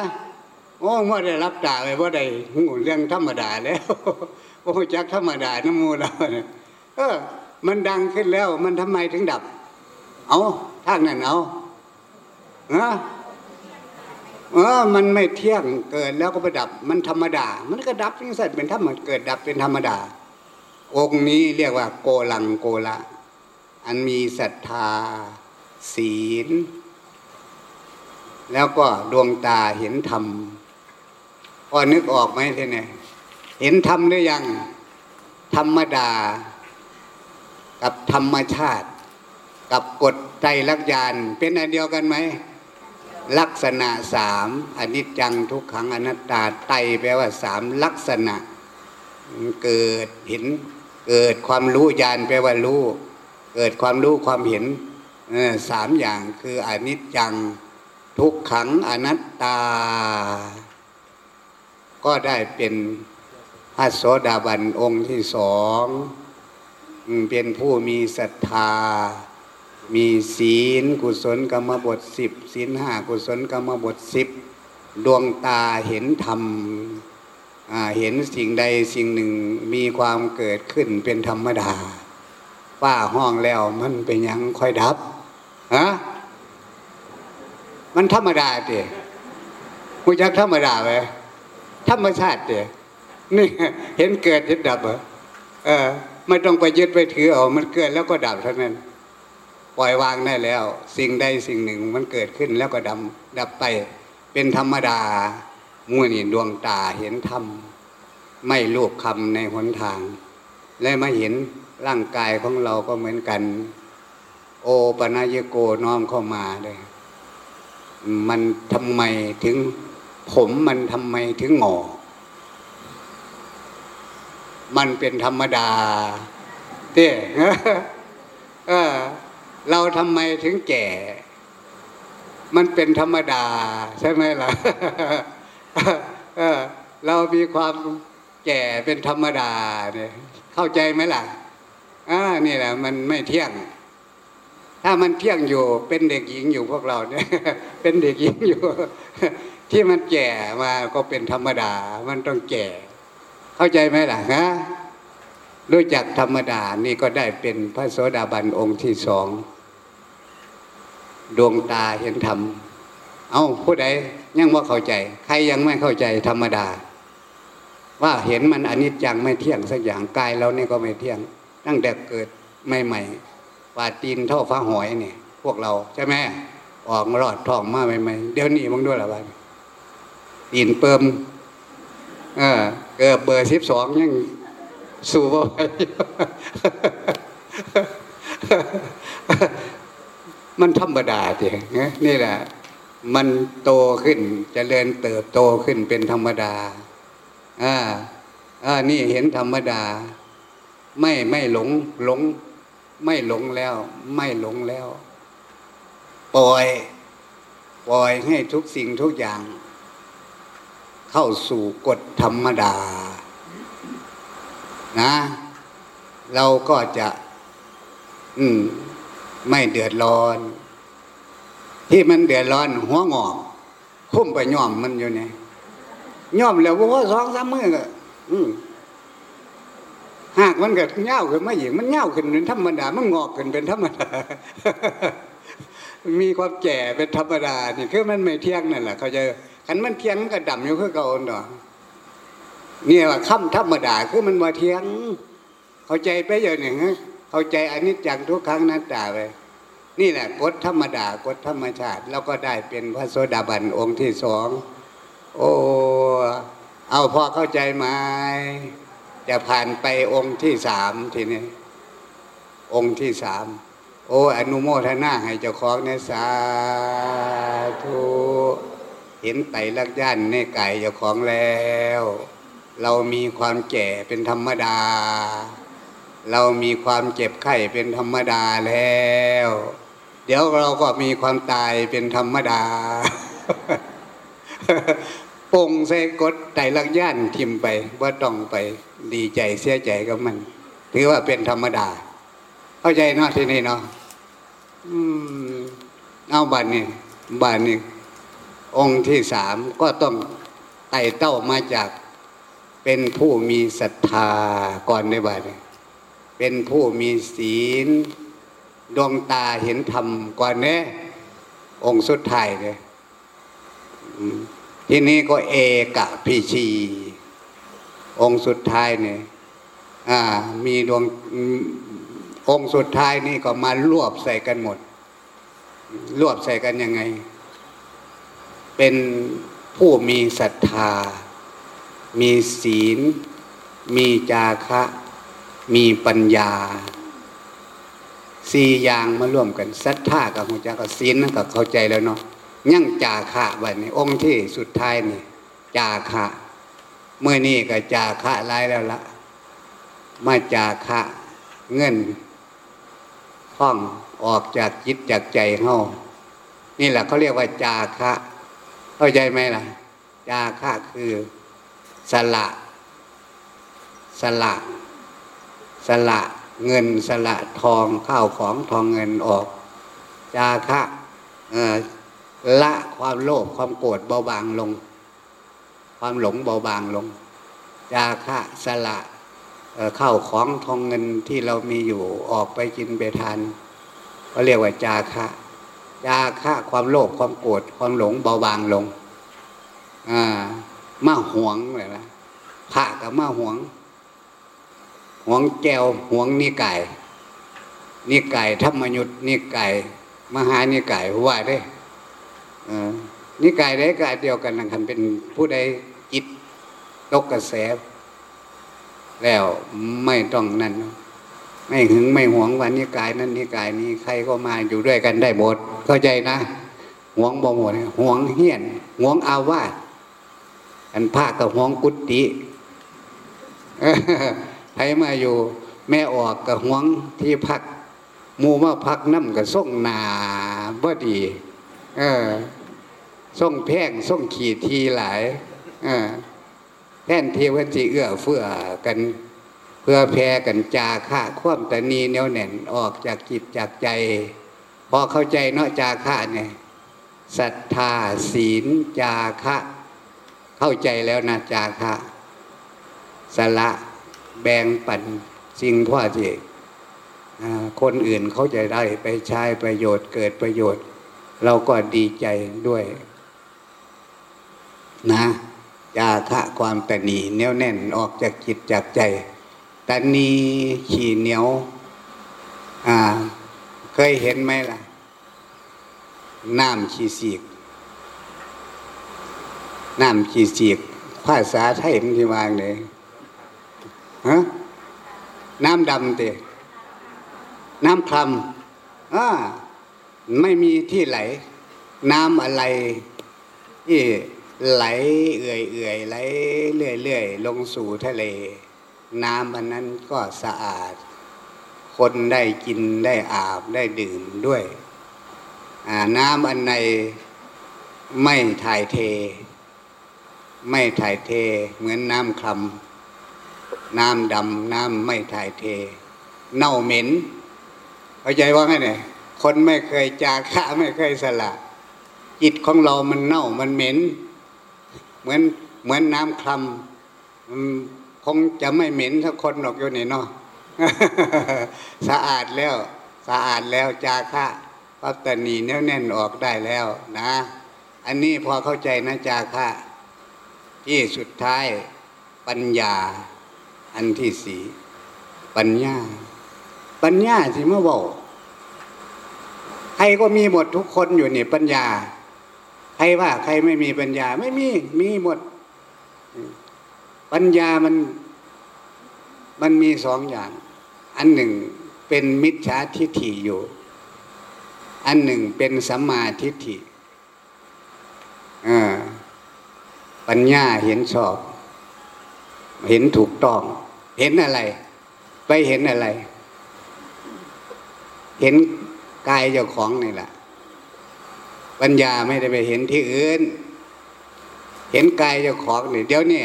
โอ้เมื่อได้รับตาไปว่าได้หูเรื่องธรรมดาแล้วโอ้จักธรรมดาน้ำมูเราเนี่ยเออ มันดังขึ้นแล้ว มันทำไมถึงดับ เอาทางนั้นเอาฮะเออ มันไม่เที่ยงเกิดแล้วก็ไปดับ มันธรรมดา มันก็ดับทั้งสัตว์เป็นธรรมดาเกิดดับเป็นธรรมดา องค์นี้เรียกว่า โกลังโกละ อันมีศรัทธา ศีล แล้วก็ดวงตาเห็นธรรม พอนึกออกไหมทีนี้เห็นธรรมหรือยัง ธรรมดา กับธรรมชาติ กับกฎใจลักษณ์ญาณเป็นอันเดียวกันไหมลักษณะสามอนิจจังทุกขังอนัตตาไตแปลว่าสามลักษณะ เกิดเห็น เกิดความรู้ญาณแปลว่ารู้ เกิดความรู้ความเห็นสามอย่างคืออนิจจังทุกขังอนัตตา ก็ได้เป็นพระโสดาบันองค์ที่สองเป็นผู้มีศรัทธา มีศีล กุศลกรรมบทสิบศีลห้ากุศลกรรมบทสิบดวงตาเห็นธรรมเห็นสิ่งใดสิ่งหนึ่งมีความเกิดขึ้นเป็นธรรมดาว่าห้องแล้วมันเป็นยังค่อยดับฮะมันธรรมดาเดียหูจักธรรมดาไหม ธรรมชาติเดียนี่เห็นเกิดเห็นดับเหรอเออ ไม่ต้องไปยึดไปถือเอามันเกิดแล้วก็ดับเท่านั้น ปล่อยวางได้แล้ว สิ่งใดสิ่งหนึ่งมันเกิดขึ้นแล้วก็ดำดับไป เป็นธรรมดามื่อนี่ดวงตาเห็นธรรมไม่ลูกคำในหนทาง และมาเห็นร่างกายของเราก็เหมือนกัน โอปนายโกน้อมเข้ามาเลยมันทำไมถึง ผมมันทำไมถึงงอ มันเป็นธรรมดาเต้เออ เราทำไมถึงแก่ มันเป็นธรรมดา ใช่ไหมล่ะเออ เรามีความแก่เป็นธรรมดาเนี่ยเข้าใจไหมล่ะอ่านี่แหละ มันไม่เที่ยง ถ้ามันเที่ยงอยู่ เป็นเด็กหญิงอยู่พวกเราเนี่ย เป็นเด็กหญิงอยู่ ที่มันแก่มาก็เป็นธรรมดา มันต้องแก่ เข้าใจไหมล่ะฮะรู้จักธรรมดานี่ก็ได้เป็นพระโสดาบันองค์ที่สองดวงตาเห็นธรรม เอาผู้ใดยังว่าเข้าใจ ใครยังไม่เข้าใจธรรมดา ว่าเห็นมันอนิจจังไม่เที่ยงสักอย่างกายเรานี่ก็ไม่เที่ยง ตั้งแต่เกิดใหม่ๆว่าตีนเท่าฟ้าหอยเนี่ย พวกเราใช่ไหมออกมารอดท้องมาใหม่ๆเดี๋ยวนี้มึงด้วยหรอวะ ตีนเปิมเออเกิดเบอร์สิบสองยังสู้บ่ไหวมันธรรมดาทีนี่แหละ มันโตขึ้นจเจริญเติบโตขึ้นเป็นธรรมดาอ่าอ่านี่เห็นธรรมดา ไม่ไม่หลงหลง ไม่หลงแล้ว ไม่หลงแล้ว ปล่อย ปล่อยให้ทุกสิ่งทุกอย่าง เข้าสู่กฎธรรมดา นะ เราก็จะ อืม ไม่เดือดร้อน ที่มันเดือดร้อน หัวงอกคุ้มไปย่อมมันอยู่เนี่ยย่อมแล้วว่าสองสามมือก็อืมหากมันเกิดเง่าขึ้นมาอย่างมันเง่าขึ้นเป็นธรรมดา มันงอกขึ้นเป็นธรรมดา มีความแก่เป็นธรรมดา นี่คือมันไม่เที่ยงนั่นแหละเขาจะ ขันมันเทียงมันก็ดำอยู่คือเก่าเนาะเนี่ยว่าคำธรรมดาคือมันมาเทียง เข้าใจไปเยอะหนึ่งเข้าใจอนิจจังทุกครั้งนัตตาไปนี่แหละกฎธรรมดากฎธรรมชาติ แล้วก็ได้เป็นพระโสดาบันองค์ที่สองโอ้เอาพอเข้าใจไหมจะผ่านไปองค์ที่สามทีนี้องค์ที่สามโอ้อนุโมทนาให้เจ้าของในสาธุ เห็นไตรลักษณ์ย่านในไก่เจ้าของแล้ว เรามีความแก่เป็นธรรมดา เรามีความเจ็บไข้เป็นธรรมดาแล้ว เดี๋ยวเราก็มีความตายเป็นธรรมดาปงใส่กดไตรลักษณ์ย่านทิมไปว่าต้องไปดีใจเสียใจกับมัน ถือว่าเป็นธรรมดา เข้าใจเนาะที่นี่เนาะอืมเอาบัตรนี่บัตรนี่ องค์ที่สามก็ต้องไต่เต้ามาจากเป็นผู้มีศรัทธาก่อนในบัตรเป็นผู้มีศีล ดวงตาเห็นธรรมก่อนเนี่ยองค์สุดท้ายเนี่ยทีนี้ก็เอกะพิชี องค์สุดท้ายเนี่ยอ่ามีดวงอืมองค์สุดท้ายนี่ก็มารวบใส่กันหมด รวบใส่กันยังไง เป็นผู้มีศรัทธา มีศีล มีจาคะ มีปัญญาสี่อย่างมาร่วมกันศรัทธากับหัวใจกับศีลนั่นก็เข้าใจแล้วเนาะยั่งจาคะวันนี้องค์ที่สุดท้ายนี่จาคะเมื่อนี่ก็จาคะร้ายแล้วละมาจาคะเงินท่องออกจากจิตจากใจเฮานี่แหละเขาเรียกว่าจาคะ เข้าใจไหมล่ะจาคะคือสละสละสละเงินสละทองข้าวของทองเงินออก จาคะเอ่อละความโลภความโกรธเบาบางลง ความหลงเบาบางลง จาคะสละเข้าวของทองเงินที่เรามีอยู่ออกไปกินไปทานก็เรียกว่าจาคะ จาคะความโลภความโกรธความหลงเบาบางลงอ่ามาหวงเลยนะพระกับมาหวงหวงแก้วหวงนิกายนิกายธรรมยุทธนิกายมหานิกายว่าได้เออนิกายได้กายเดียวกันนะคันเป็นผู้ใดจิตตกกระแส แล้วไม่ต้องนั่น ไม่หึงไม่หวงวันนิกายนั้นนิกายนี้ใครก็มาอยู่ด้วยกันได้หมดเข้าใจนะหวงบ่หมดหวงเฮียนหวงอาวาสอันพระกับหวงกุฏิใครมาอยู่ แม่ออกกับหวงที่พักมูมาพักน้ำกับส่งนาบ่ดี เออส่งแพงส่งขีดทีหลาย เออแท่นที่ว่าจีเอื้อเฟื้อกัน พื่อแพ้กันจาค่าความตะนีเนียวแน่นออกจากจิตจากใจ พอเข้าใจเนาะจาค่าเนี่ยศรัทธาศีลจาคะเข้าใจแล้วนะจาคะสละแบ่งปันสิ่งพ่อที่อ่าคนอื่นเขาจะได้ไปใช้ประโยชน์เกิดประโยชน์ เราก็ดีใจด้วย นะจาคะความตนีเนียวแน่นออกจากจิตจากใจ ตนีขี่เหนียว อ่า เคยเห็นไหมล่ะ น้ำขี้สีก น้ำขี้สีก ภาษาไทยมันที่วางเลยฮะน้ำดำเตะน้ำคลำอ่าไม่มีที่ไหล น้ำอะไรที่ไหลเอื่อยเอื่อยไหลเรื่อยเรื่อยลงสู่ทะเล น้ำอันนั้นก็สะอาด คนได้กินได้อาบได้ดื่มด้วยน้ำอันในไม่ถ่ายเท ไม่ถ่ายเท เหมือนน้ำคลำน้ำดำน้ำไม่ถ่ายเท เน่าเหม็นเข้าใจว่าไงเนี่ยคนไม่เคยจาคะไม่เคยสละจิตของเรามันเน่ามันเหม็น เหมือนเหมือนน้ำคลำ คงจะไม่เหม็นสักคนหรอกอยู่นี่เนาะสะอาดแล้ว สะอาดแล้วจาคะปัตตนีแน่วแน่นออกได้แล้วนะ อันนี้พอเข้าใจนะจาคะที่สุดท้ายปัญญา อันที่สีปัญญา ปัญญาสิเมื่อบอกใครก็มีหมดทุกคนอยู่นี่ปัญญา ใครว่าใครไม่มีปัญญาไม่มีมีหมด ปัญญามันมันมีสองอย่าง อันหนึ่งเป็นมิจฉาทิฏฐิอยู่ อันหนึ่งเป็นสัมมาทิฏฐิปัญญาเห็นชอบ เห็นถูกต้อง เห็นอะไร ไปเห็นอะไร เห็นกายเจ้าของนี่แหละปัญญาไม่ได้ไปเห็นที่อื่น เห็นกายเจ้าของนี่เดี๋ยวนี้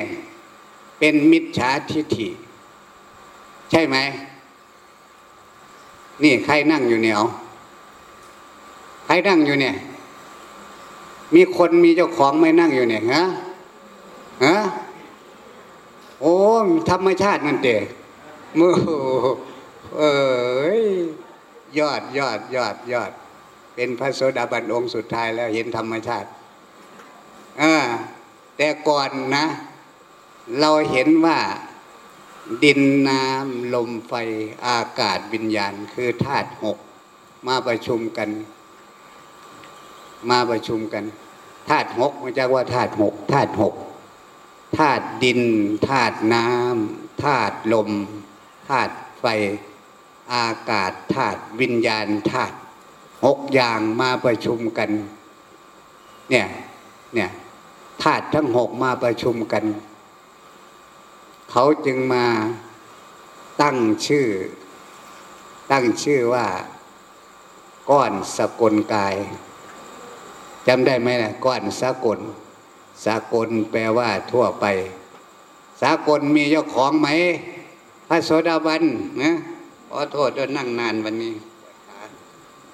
เป็นมิจฉาทิฏฐิ ใช่ไหม นี่ใครนั่งอยู่เนี่ยเอาใครนั่งอยู่เนี่ย มีคนมีเจ้าของไม่นั่งอยู่เนี่ยฮะฮะโอ้ธรรมชาตินั่นเด็มือเอ้ยยอดยอดยอดยอด เป็นพระโสดาบันองค์สุดท้ายแล้วเห็นธรรมชาติอ่าแต่ก่อนนะ เราเห็นว่าดินน้ำลมไฟอากาศวิญญาณ คือธาตุหกมาประชุมกัน มาประชุมกันธาตุหกมันจะว่าธาตุหกธาตุหกธาตุดินธาตุน้ำธาตุลมธาตุไฟ อากาศธาตุวิญญาณธาตุหกอย่างมาประชุมกัน เนี่ยเนี่ยธาตุทั้งหกมาประชุมกัน เขาจึงมาตั้งชื่อ ตั้งชื่อว่า ก้อนสกลกายจำได้ไหมนะก้อนสากล สากลแปลว่าทั่วไป สากลมีเจ้าของไหม พระโสดาบันนะขอโทษด้วยนั่งนานวันนี้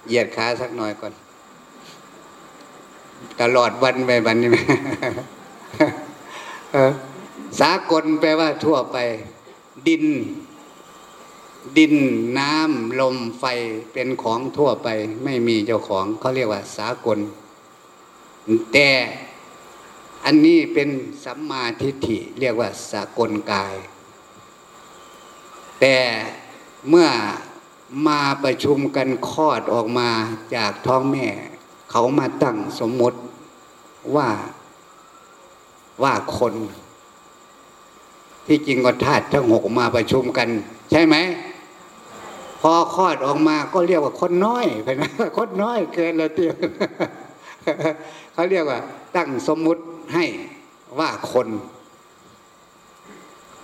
เหยียดขาสักหน่อยก่อน ตลอดวันไปวันนี้ไหม สากลแปลว่าทั่วไป ดิน ดินน้ำลมไฟเป็นของทั่วไป ไม่มีเจ้าของเขาเรียกว่า สากล แต่อันนี้เป็นสัมมาทิฏฐิเรียกว่าสากลกาย แต่เมื่อมาประชุมกันคลอดออกมาจากท้องแม่ เขามาตั้งสมมติว่าว่าคน ที่จริงก็ธาตุทั้งหกมาประชุมกัน ใช่ไหมพอคลอดออกมาก็เรียกว่าคนน้อยไปนะคนน้อยเกินเลยเตียวเขาเรียกว่า ตั้งสมมุติให้ว่าคน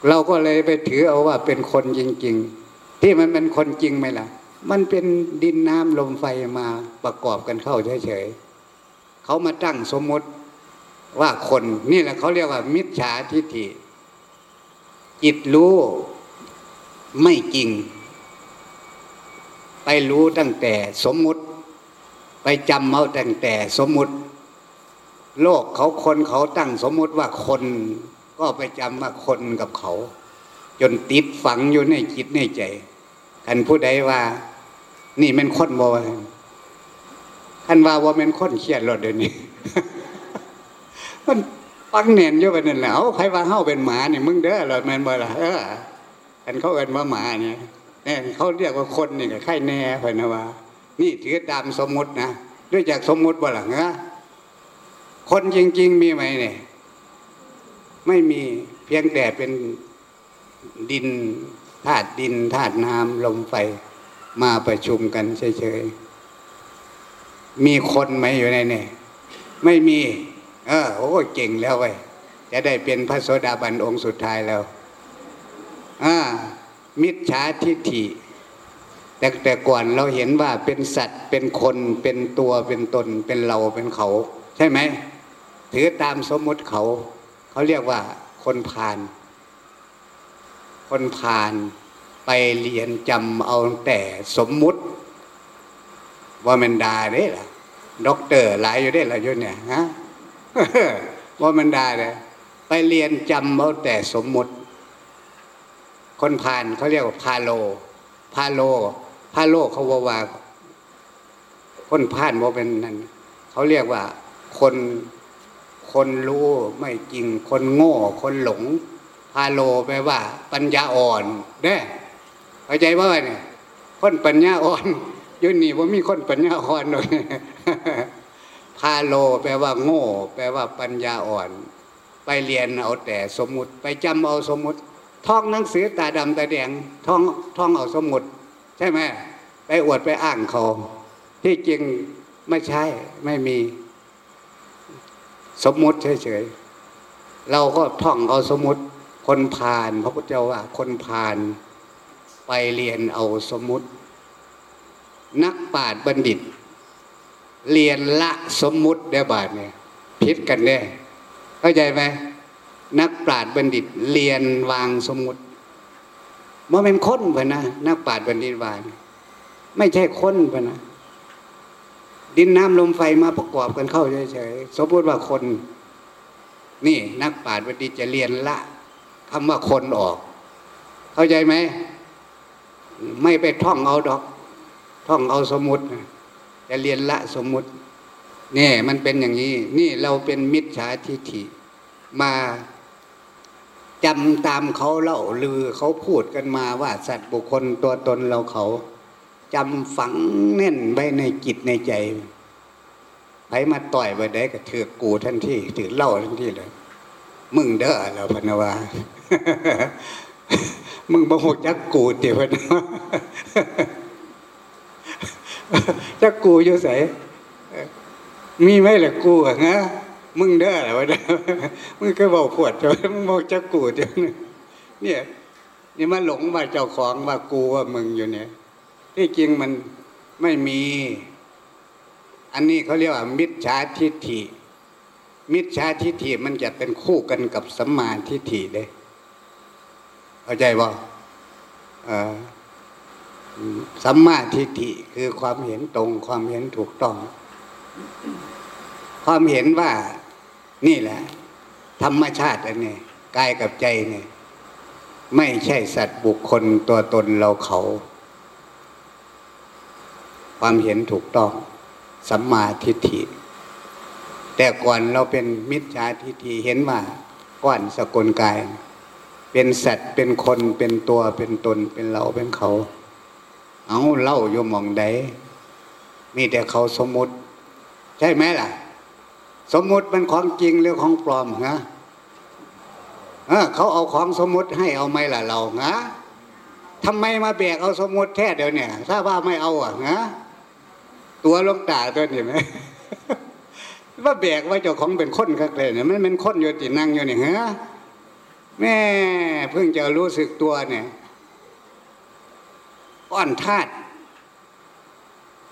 เราก็เลยไปถือเอาว่าเป็นคนจริง ๆ ที่มันเป็นคนจริงไหมล่ะ มันเป็นดินน้ำลมไฟมาประกอบกันเข้าเฉยๆเขามาตั้งสมมุติว่าคนนี่แหละเขาเรียกว่า มิจฉาทิฏฐิ จิตรู้ไม่จริง ไปรู้ตั้งแต่สมมุติ ไปจำเอาตั้งแต่สมมุติ โลกเขาคนเขาตั้งสมมุติว่าคน ก็ไปจำว่าคนกับเขา จนติดฝังอยู่ในจิตในใจท่านผู้ใดว่า นี่เป็นคนบ่ท่านว่าว่าเป็นคนเครียดรถเดี๋ยวนี้มัน ปังแน่นอยู่ไปนั่นแหละเอาใครว่าเฮาเป็นหมาเนี่ยมึงเด้อเราแมนบ่ล่ะเอออันเขาเอินว่าหมาเนี่ยเนี่ยเขาเรียกว่าคนนี่ก็ไข่แน่เพิ่นนะว่า นี่ถือตามสมมุตินะด้วยจากสมมุติบ่ล่ะเงอะคนจริง ๆ มีไหมเนี่ยไม่มีเพียงแต่เป็นดินธาตุดินธาตุน้ำลมไฟมาประชุมกันเฉยๆมีคนไหมอยู่ในนี่ไม่มี เออโอ้เก่งแล้วเว้ยจะได้เป็นพระโสดาบันองค์สุดท้ายแล้วอ่ามิจฉาทิฏฐิแต่แต่ก่อนเราเห็นว่าเป็นสัตว์เป็นคนเป็นตัวเป็นตนเป็นเราเป็นเขา ใช่ไหมถือตามสมมุติเขา เขาเรียกว่าคนพาลคนพาลไปเรียนจำเอาแต่สมมุติ ว่ามันดาได้ล่ะด็อกเตอร์หลายอยู่ได้ล่ะอยู่เนี่ยฮะ ว่ามันไดาเลยไปเรียนจำเอาแต่สมมุติ คนพาลเขาเรียกว่าพาโล พาโล พาโลเขาว่าว่า คนพาลว่าเป็นนั่นเขาเรียกว่า คนคนรู้ไม่จริง คนโง่ คนหลง พาโลแปลว่า ปัญญาอ่อนเด้เข้าใจว่าเนี่ยคนปัญญาอ่อนยุนี่ว่ามีคนปัญญาอ่อนเลย พาโลแปลว่าโง่ แปลว่าปัญญาอ่อน ไปเรียนเอาแต่สมมุติ ไปจำเอาสมมุติท่องหนังสือตาดำตาแดงท่องท่องเอาสมมุติ ใช่ไหมไปอวดไปอ้างเขาที่จริงไม่ใช่ไม่มีสมมุติเฉยๆเราก็ท่องเอาสมมุติ คนพาลพระพุทธเจ้าว่า คนพาลไปเรียนเอาสมมุติ นักปราชญ์บัณฑิต เรียนละสมมุติได้บาทเนี่ยพิษกันแน่เข้าใจไหมนักปราชญ์บัณฑิตเรียนวางสมมุติว่าเป็นคนพนะนักปราชญ์บัณฑิตวางไม่ใช่คนพนะดินน้ำลมไฟมาประกอบกันเข้าเฉยๆสมมติว่าคน นี่นักปราชญ์บัณฑิตจะเรียนละคำว่าคนออก เข้าใจไหมไม่ไปท่องเอาดอก ท่องเอาสมมติจะ เรียนละสมมุตินี่มันเป็นอย่างนี้ นี่เราเป็นมิจฉาทิฏฐิ มาจำตามเขาเล่าลือเขาพูดกันมาว่า สัตว์บุคคลตัวตนเราเขาจำฝังแน่นไว้ในจิตในใจไปมาต่อยไปได้ก็ถือกูทันทีถือเล่าทันทีเลย มึงเด้อเราพนวามึงบ่หกจักกูเดี๋ยวพนวา จักกูอยู่ใส่มีไหมล่ะกูอะฮะมึงเด้อเหรอวะมึงก็บอกขวดจนมึงบอกจักกูเดี๋ยวเนี่ยนี่มาหลงมาเจ้าของว่ากูว่ามึงอยู่เนี่ย ที่จริงมันไม่มี อันนี้เขาเรียกว่า มิจฉาทิฏฐิ มิจฉาทิฏฐิมันจะเป็นคู่กันกับสัมมาทิฏฐิเลยเข้าใจบ่ สัมมาทิฏฐิคือความเห็นตรงความเห็นถูกต้อง ความเห็นว่านี่แหละ ธรรมชาติอันนี้กายกับใจเนี่ยไม่ใช่สัตว์บุคคลตัวตนเราเขา ความเห็นถูกต้อง สัมมาทิฏฐิ แต่ก่อนเราเป็นมิจฉาทิฏฐิเห็นว่าก้อนสกลกาย เป็นสัตว์เป็นคนเป็นตัวเป็นตนเป็นเราเป็นเขา เอาเล่าโยมองใดมีแต่เขาสมมุติ ใช่ไหมล่ะ สมมุติมันของจริงหรือของปลอมฮะเขาเอาของสมมุติให้เอาไหมล่ะเราฮะทำไมมาแบกเอาสมมุติแท้เดี๋ยวเนี่ย ถ้าว่าไม่เอาอะฮะตัวลงตาตัวนี้ไหมว่าแบกว่าเจ้าของเป็นคนคักเลยเนี่ยมันเป็นคนอยู่ตินั่งอยู่เนี่ยฮะแม่เพิ่งจะรู้สึกตัวเนี่ย ก้อนธาตุ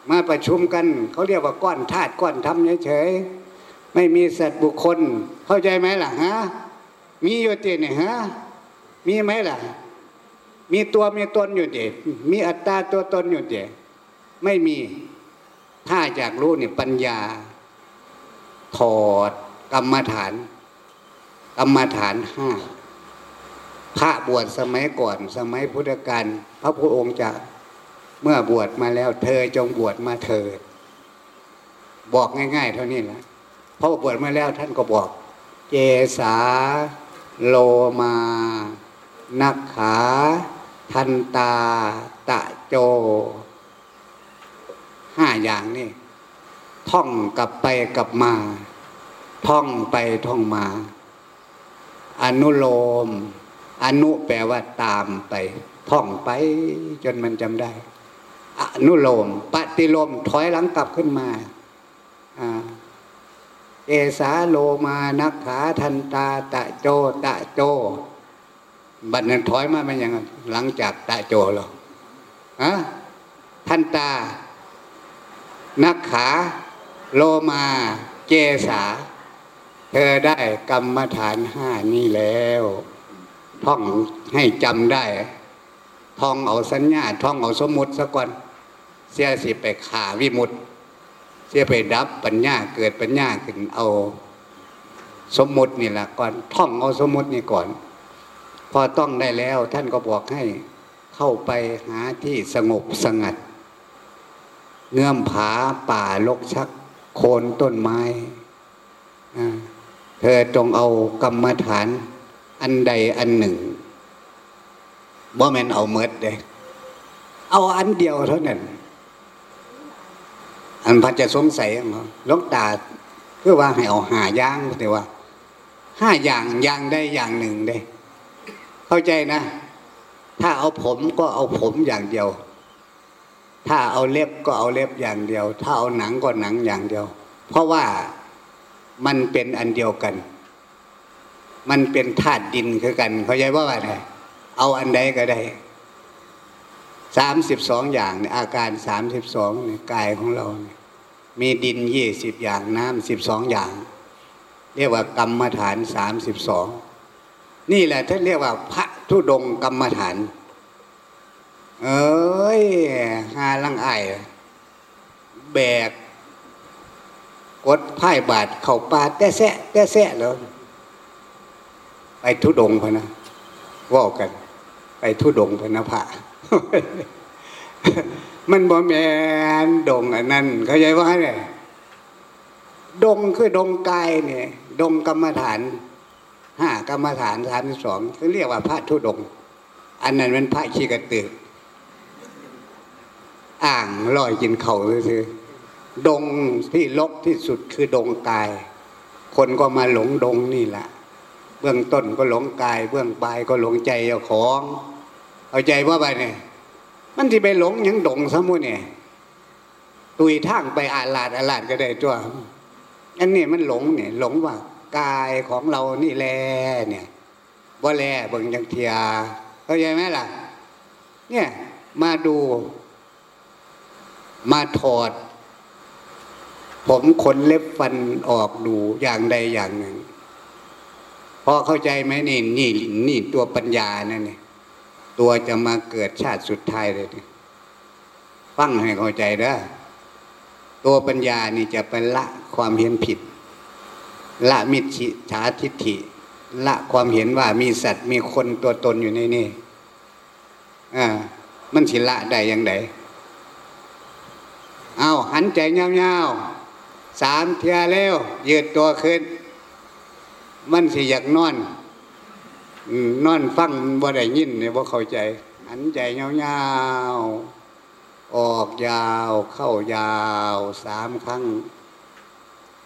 มาประชุมกัน เขาเรียกว่าก้อนธาตุก้อนทำเฉยๆไม่มีสัตว์บุคคล เข้าใจไหมล่ะฮะมีอยู่ติเนี่ยฮะมีไหมล่ะ มีตัวมีตนอยู่เด็มีอัตตาตัวตนอยู่เด็ไม่มีถ้าอยากรู้เนี่ยปัญญา ถอดกรรมฐาน กรรมฐานห้า พระบวชสมัยก่อน สมัยพุทธกาลพระพุทธองค์จะเมื่อบวชมาแล้ว เธอจงบวชมาเถิดบอกง่าย ๆ เท่านี้แหละพอบวชมาแล้วท่านก็บอก เจสาโลมานักขา ทันตา ตะโจห้าอย่างนี่ท่องกลับไปกลับมา ท่องไปท่องมา อนุโลม อนุแปลว่าตามไปท่องไปจนมันจำได้ อนุโลมปฏิโลมถอยหลังกลับขึ้นมาเอสาโลมานักขาทันตาตะโจตะโจ บัดนั้นถอยมาเป็นยังไงหลังจากตะโจหรอฮะทันตา นักขาโลมาเกษา เธอได้กรรมฐานห้านี่แล้ว ท่องให้จำได้ ท่องเอาสัญญา ท่องเอาสมมุติซะก่อนเสียสิไปขาวิมุตเสียไปดับปัญญาเกิดปัญญาขึ้นเอาสมมุตินี่แหละก่อนท่องเอาสมมุตินี่ก่อน พอต้องได้แล้วท่านก็บอกให้เข้าไปหาที่สงบสงัด เงื่อมผาป่าลกชัก โคนต้นไม้ เธอจงเอากรรมฐาน อันใดอันหนึ่งบ่แม่นเอาเมดเด้เอาอันเดียวเท่านั้น อันพันจะสงสัยมั้ลวงตาเพื่อว่าให้เอาหาย่างแต่ว่าห้าอย่างอย่างได้อย่างหนึ่งเด้เข้าใจนะ ถ้าเอาผมก็เอาผมอย่างเดียว ถ้าเอาเล็บก็เอาเล็บอย่างเดียว ถ้าเอาหนังก็หนังอย่างเดียว เพราะว่ามันเป็นอันเดียวกัน มันเป็นธาตุดินคือกัน เข้าใจว่าอะไรเอาอันใดก็ได้สามสิบสองอย่างเนี่ยอาการสามสิบสองเนี่ยกายของเราเนี่ยมีดินยี่สิบอย่างน้ำสิบสองอย่าง เรียกว่ากรรมฐานสามสิบสองนี่แหละท่านเรียกว่า พระธุดงค์กรรมฐาน เอ้ยหาลังไอแบกกดไพ่บาทเข่าปลาแต่แซะแต่แซะแล้ว ไปทุดงพะนะว่ากัน ไปทุดงพะนะพระมันบ่แมนดงอันนั้นเข้าใจว่าเนี่ยดงคือดงกายเนี่ย ดงกรรมฐานห้ากรรมฐานสามสองเขาเรียกว่าพระทุดง อันนั้นเป็นพระขี้กระตืออ่างลอยกินเขาคือดงที่ลกที่สุดคือดงกาย คนก็มาหลงดงนี่แหละ บื้องต้นก็หลงกาย เบื้องปลายก็หลงใจเจ้าของ เอาใจว่าไปเนี่ยมันที่ไปหลงยังดงสมุเนี่ยตุยทางไปอาลาดอาลาดก็ได้จ้วอันนี้มันหลงเนี่ยหลงว่ากายของเรานี่แลเนี่ยว่าแลเบิ่งจังเทียเข้าใจไหมล่ะ เนี่ยมาดู มาถอด ผมขนเล็บฟันออกดูอย่างใดอย่างหนึ่ง พอเข้าใจไหมนี่นี่นี่ตัวปัญญานั่นเนี่ยตัวจะมาเกิดชาติสุดท้ายเลยฟังให้เข้าใจเด้อตัวปัญญานี่จะเป็นละความเห็นผิด ละมิจฉาทิฏฐิ ละความเห็นว่ามีสัตว์มีคนตัวตนอยู่ในนี่อ่ามันสิละได้ยังไงเอาหันใจเงาๆสามเทียเร็วยืดตัวขึ้น มันสิอยากนอนอืมนอนฟังบ่ได้ยินเนี่ยบ่เข้าใจหันใจยาวๆออกยาว เข้ายาวสามครั้ง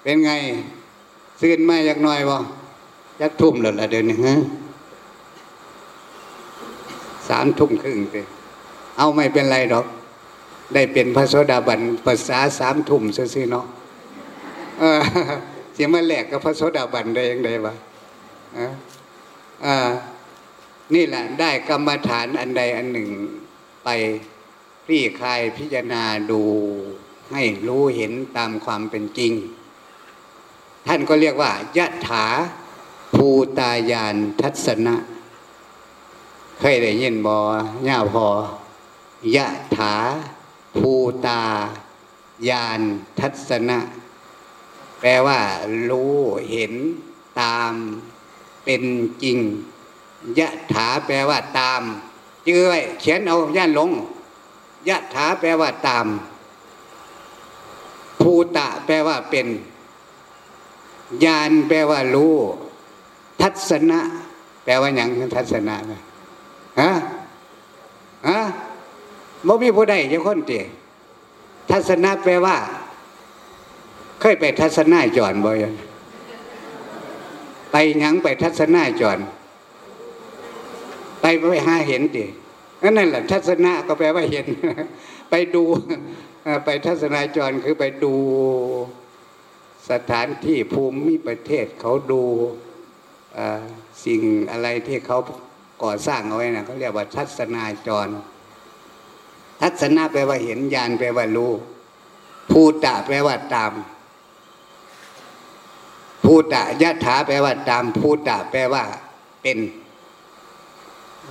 เป็นไงซื่นไหมอยากหน่อยบ่ยักทุ่มแล้วละเดือนนี้ฮะสามทุ่มครึ่งไปเอาไม่เป็นไรหรอก ได้เป็นพระโสดาบันภาษาสามทุ่มซื่อๆเนาะ สียมาแหลกกับพระโสดาบันได้ยังไงวะอ่าอ่านี่แหละได้กรรมฐานอันใดอันหนึ่งไปคลี่คลายพิจารณาดูให้รู้เห็นตามความเป็นจริง ท่านก็เรียกว่ายะถาภูตายานทัศนะ เคยได้ยินบอย่าพอยะถาภูตายานทัศนะ แปลว่า รู้เห็นตามเป็นจริงยะถาแปลว่าตามจื้อไว้เขียนเอาย่านหลงยะถาแปลว่าตาม ภูตะแปลว่าเป็น ญาณแปลว่ารู้ ทัศนะ แปลว่าอย่างทัศนะนะฮะฮะบ่มีผู้ใดจะคนเตีทัศนะแปลว่า เคยไปทัศนะจอนบ่ยังไปยังไปทัศนาจรไปไปหาเห็นดินั่นแหละทัศนะก็แปลว่าเห็น ไปดูไปทัศนาจรคือไปดูสถานที่ภูมิประเทศเขาดูสิ่งอะไรที่เขาก่อสร้างเอาไว้นะเขาเรียกว่าทัศนาจร ทัศนะแปลว่าเห็นญาณแปลว่ารู้ภูตะแปลว่าตาม ภูตะยะถาแปลว่าตามภูตะแปลว่า เป็น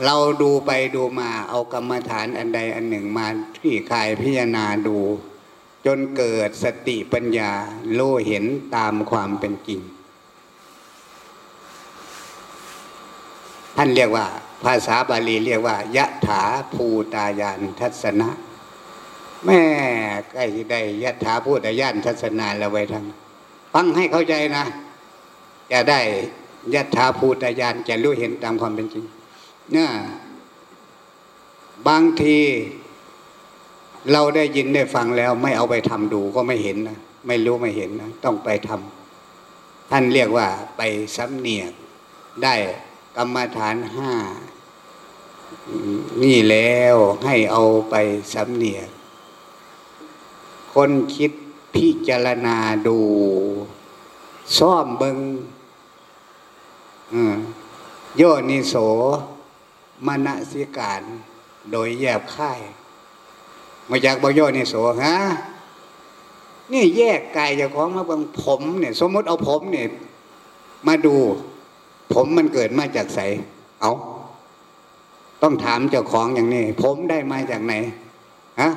เราดูไปดูมาเอากรรมฐานอันใดอันหนึ่งมาที่คายพิจารณาดู จนเกิดสติปัญญาโลเห็นตามความเป็นจริง ท่านเรียกว่า ภาษาบาลีเรียกว่ายะถาภูตายานทัศนะ แม่ใกล้จะได้ยะถาภูตายานทัศนาแล้วไว้ทั้ง ฟังให้เข้าใจนะ จะได้ยะถาภูตายานจะรู้เห็นตามความเป็นจริงเนี่ยบางทีเราได้ยินได้ฟังแล้วไม่เอาไปทำดูก็ไม่เห็นนะไม่รู้ไม่เห็นนะต้องไปทำท่านเรียกว่าไปสำเนียกได้กรรมฐานห้านี่แล้วให้เอาไปสำเนียก คนคิด พิจารณาดูซ่อมเบิงอืมโยนิโสมนสิการ โดยแยบค่ายมาจากบโยนิโสฮะนี่แยกกายจากของมาเบางผมเนี่ย สมมติเอาผมเนี่ยมาดู ผมมันเกิดมาจากไสเอาต้องถามเจ้าของอย่างนี้ ผมได้มาจากไหนฮะ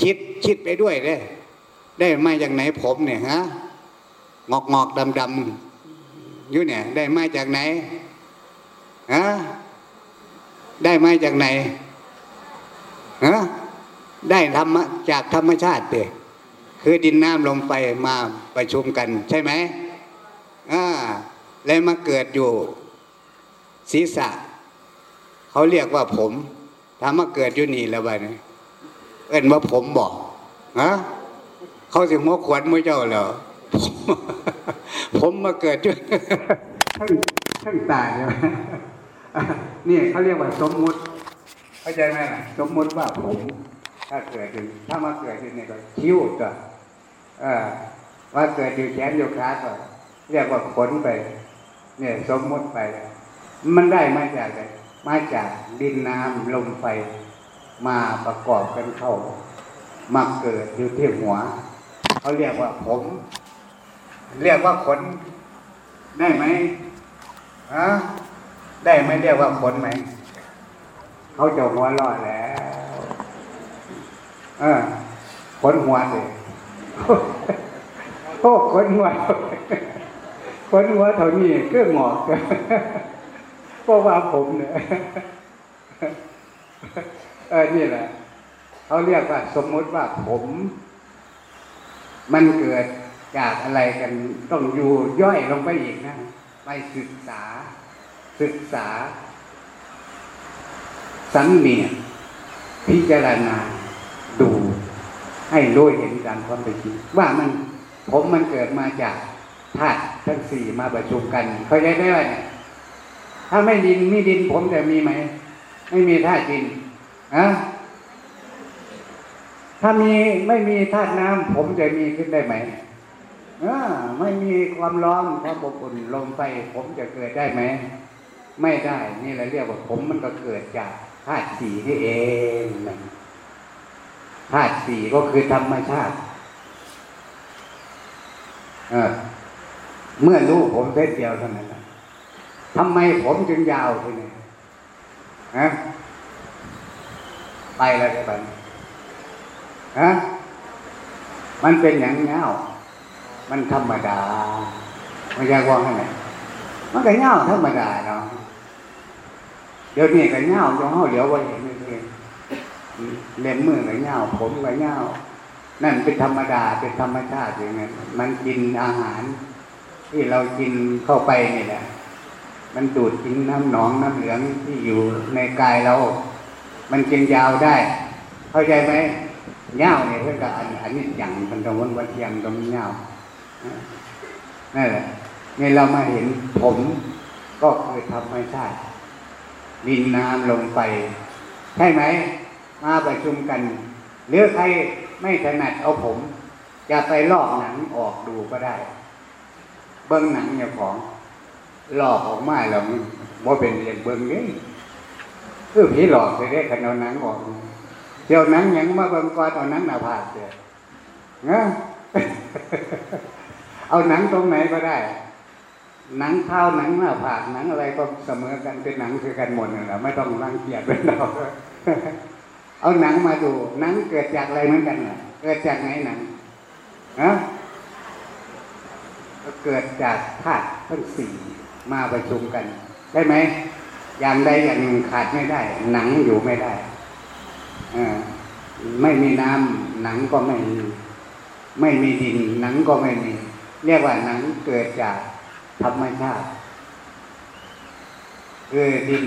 คิดคิดไปด้วยเลย ได้มาจากไหนผมเนี่ยฮะงอกงอกดำดำอยู่เนี่ย ได้มาจากไหนฮะได้มาจากไหนฮะได้ธรรมะจากธรรมชาติเด็คือดินน้ำลมไฟมาประชุมกัน ใช่ไหมอ่าแล้วมาเกิดอยู่ศีรษะ เขาเรียกว่าผมถ้ามาเกิดอยู่นี่แล้วบ้านี่เอิ้นว่าผมบอกฮะ เขาสิหัวขวัญมือเจ้าเหรอผมผมมาเกิดอยู่ทั้งทั้งตายใช่ไหมนี่เขาเรียกว่าสมมุติเข้าใจไหมล่ะสมมุติว่าผม ถ้าเกิดอยู่ถ้ามาเกิดอยู่เนี่ยก็คิ้วก็เออว่าเกิดอยู่แขนอยู่ขาก็เรียกว่าขนไป เนี่ยสมมุติไป มันได้มาจากอะไรมาจากดินน้ำลมไฟมาประกอบกันเข้ามาเกิดอยู่ที่หัว เขาเรียกว่าผม เรียกว่าขน ได้ไหมฮะได้ไหมเรียกว่าขนไหม เขาจะหัวรอดแล้ว เออขนหัวเลยโอ้ขนหัวขนหัวเท่านี้ก็หงอกเพราะว่าผมเนี่ยเออนี่แหละเขาเรียกว่า สมมติว่าผม มันเกิดจากอะไรกันต้องอยู่ย่อยลงไปอีกนะ ไปศึกษา ศึกษา สังเนียพิจารณาดูให้รู้เห็นการความเป็นจริงว่ามันผมมันเกิดมาจากธาตุทั้งสี่มาประชุมกัน เข้าใจไหมว่าเนี่ยถ้าไม่ดินมีดินผมจะมีไหม ไม่มีธาตุดินอะ ถ้ามีไม่มีธาตุน้ำผมจะมีขึ้นได้ไหมไม่มีความร้อนความอบอุ่นลมไฟผมจะเกิดได้ไหมไม่ได้นี่เราเรียกว่าผมมันก็เกิดจากธาตุสี่นี่เองธาตุสี่ก็คือธรรมชาติเอเมื่อรู้ผมเส้นเดียวเท่านั้นทำไมผมจึงยาวทีนี้ฮะไปแล้วได้บัน ฮะมันเป็นอย่างเงามันธรรมดาไม่ใช่ว่าไงมันก็เงาธรรมดาเนาะเดี๋ยวนี้ก็เงาจงเฮาเดี๋ยวไว้เห็นเองเล็มมือก็เงาผมก็เงานั่นเป็นธรรมดาเป็นธรรมชาติอย่างนั้นมันกินอาหาร ที่เรากินเข้าไปนี่แหละมันดูดกินน้ำหนองน้ำเหลืองที่อยู่ในกายเรา มันกินยาวได้ เข้าใจไหม เงาเนี่ยเพื่อนกับอันอันนี้อย่างมันตรงวันวันเทียมตรงเงานั่นแหละนี่เรามาเห็นผมก็คือธรรมชาติดินน้ำลงไป ใช่ไหม มาประชุมกันหรือใครไม่ถนัดเอาผม จะไปลอกหนังออกดูก็ได้ เบิ้งหนังอย่าของลอกออกมาแล้วว่าเป็นเรียนเบิ้งนี่คือผีหลอกไปได้ขนอาหนังออก เดี๋ยวหนังหยังมาเบิ้งก่อนเอาหนังหน้าผากเดียเงะเอาหนังตรงไหนก็ได้ หนังเท้าหนังหน้าผากหนังอะไรก็เสมอกันเป็นหนังคือกันหมดนั่นแหละไม่ต้องรังเกียจเป็นเราเอาหนังมาดู หนังเกิดจากอะไรเหมือนกันเน่ะเกิดจากไหนหนังฮะก็เกิดจากธาตุทั้งสี่มาประชุมกัน ได้ไหม อย่างใดอย่างหนึ่งขาดไม่ได้ หนังอยู่ไม่ได้ ไม่มีน้ำหนังก็ไม่มี ไม่มีดินหนังก็ไม่มี เรียกว่าหนังเกิดจากธรรมชาติคือดิน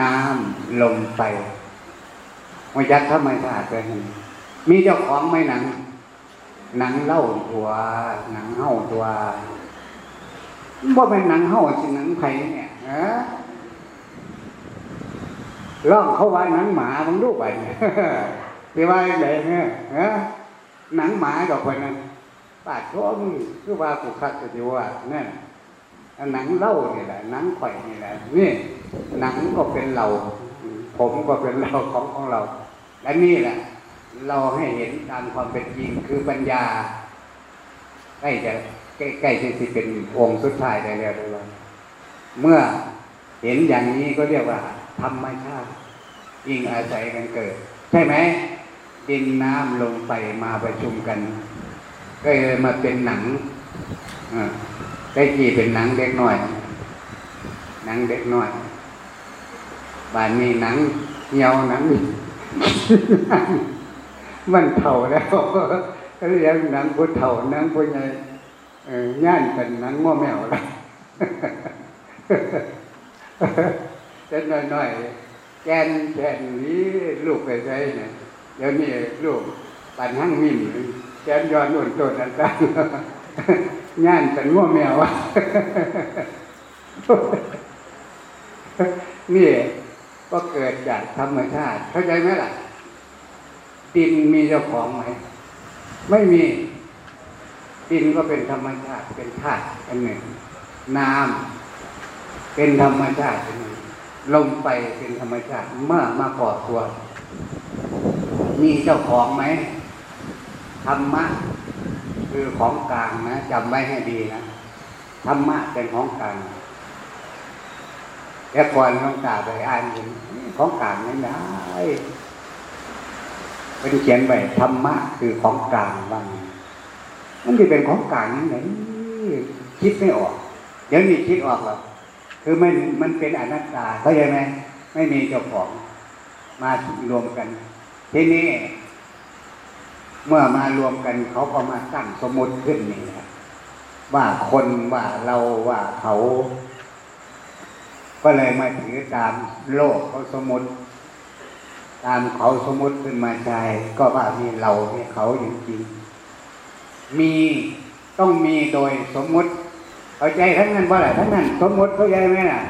น้ำลมไฟมายักธรรมชาติไปเห็นมีเจ้าของไหมหนัง หนังเล่าตัว หนังเห่าตัวว่าเป็นหนังเห่าสิหนังไผ่เนี่ยฮะ ล่องเขาว่าหนังหมาบังรูปไปเนี่ยที่ว่าไหนเนี่ยฮะหนังหมากับคนนั้นปาดท้องคือว่ากูคัดจะดีว่าเนี่ยหนังเล่านี่แหละหนังไข่นี่แหละนี่หนังก็เป็นเรา ผมก็เป็นเราของของเรา และนี่แหละ เราให้เห็นตามความเป็นจริงคือปัญญาใกล้จะใกล้ๆจะสิเป็นองค์สุดท้ายได้แล้วด้วยว่าเมื่อเห็นอย่างนี้ก็เรียกว่า ธรรมชาติยิ่งอาศัยกันเกิด ใช่ไหมดินน้ำลงไปมาประชุมกัน ก็เลยมาเป็นหนังได้กี่เป็นหนังเด็กน้อย หนังเด็กน้อยบ้านนี้หนังเหี่ยวหนังมันเท่าแล้วก็เรียกหนังผู้เท่าหนังผู้ใหญ่ย่านเป็นหนังง้อแมวแล้ว เล็กน้อยๆแกนแกนนี้ลูกไปใช้เนี่ยเดี๋ยวนี้ลูกปั่นห้างมิ่มแกนย้อนอุ่นโตนต่างๆย่านเป็นง้อแมวนี่ก็เกิดจากธรรมชาติ เข้าใจไหมล่ะ ดินมีเจ้าของไหม ไม่มี ดินก็เป็นธรรมชาติ เป็นธาตุอันหนึ่ง น้ำเป็นธรรมชาติอันหนึ่ง ลมไปเป็นธรรมชาติมื่อมาก่อตัวมีเจ้าของไหมธรรมะคือของกลางนะจำไว้ให้ดีนะธรรมะเป็นของกลางแต่ก่อนต้องกาไปอ่านเห็นของกลางไม่ได้เป็นเขียนไปธรรมะคือของกลางบ้างมันจะเป็นของกลางยังไงคิดไม่ออกเดี๋ยวนี้คิดออกหรอก คือมันมันเป็นอนัตตาเข้าใจไหมไม่มีเจ้าของมารวมกัน ทีนี้ เมื่อมารวมกันเขาก็มาตั้งสมมติขึ้นนี่ครับว่าคนว่าเราว่าเขา ก็เลยมาถือตามโลกเขาสมมติ ตามเขาสมมติขึ้นมาใจก็ว่ามีเรามีเขาจริงๆมีต้องมีโดยสมมติ เข้าใจทั้งนั้นว่าอะไรทั้งนั้นสมมุติเข้าใจไหมน่ะ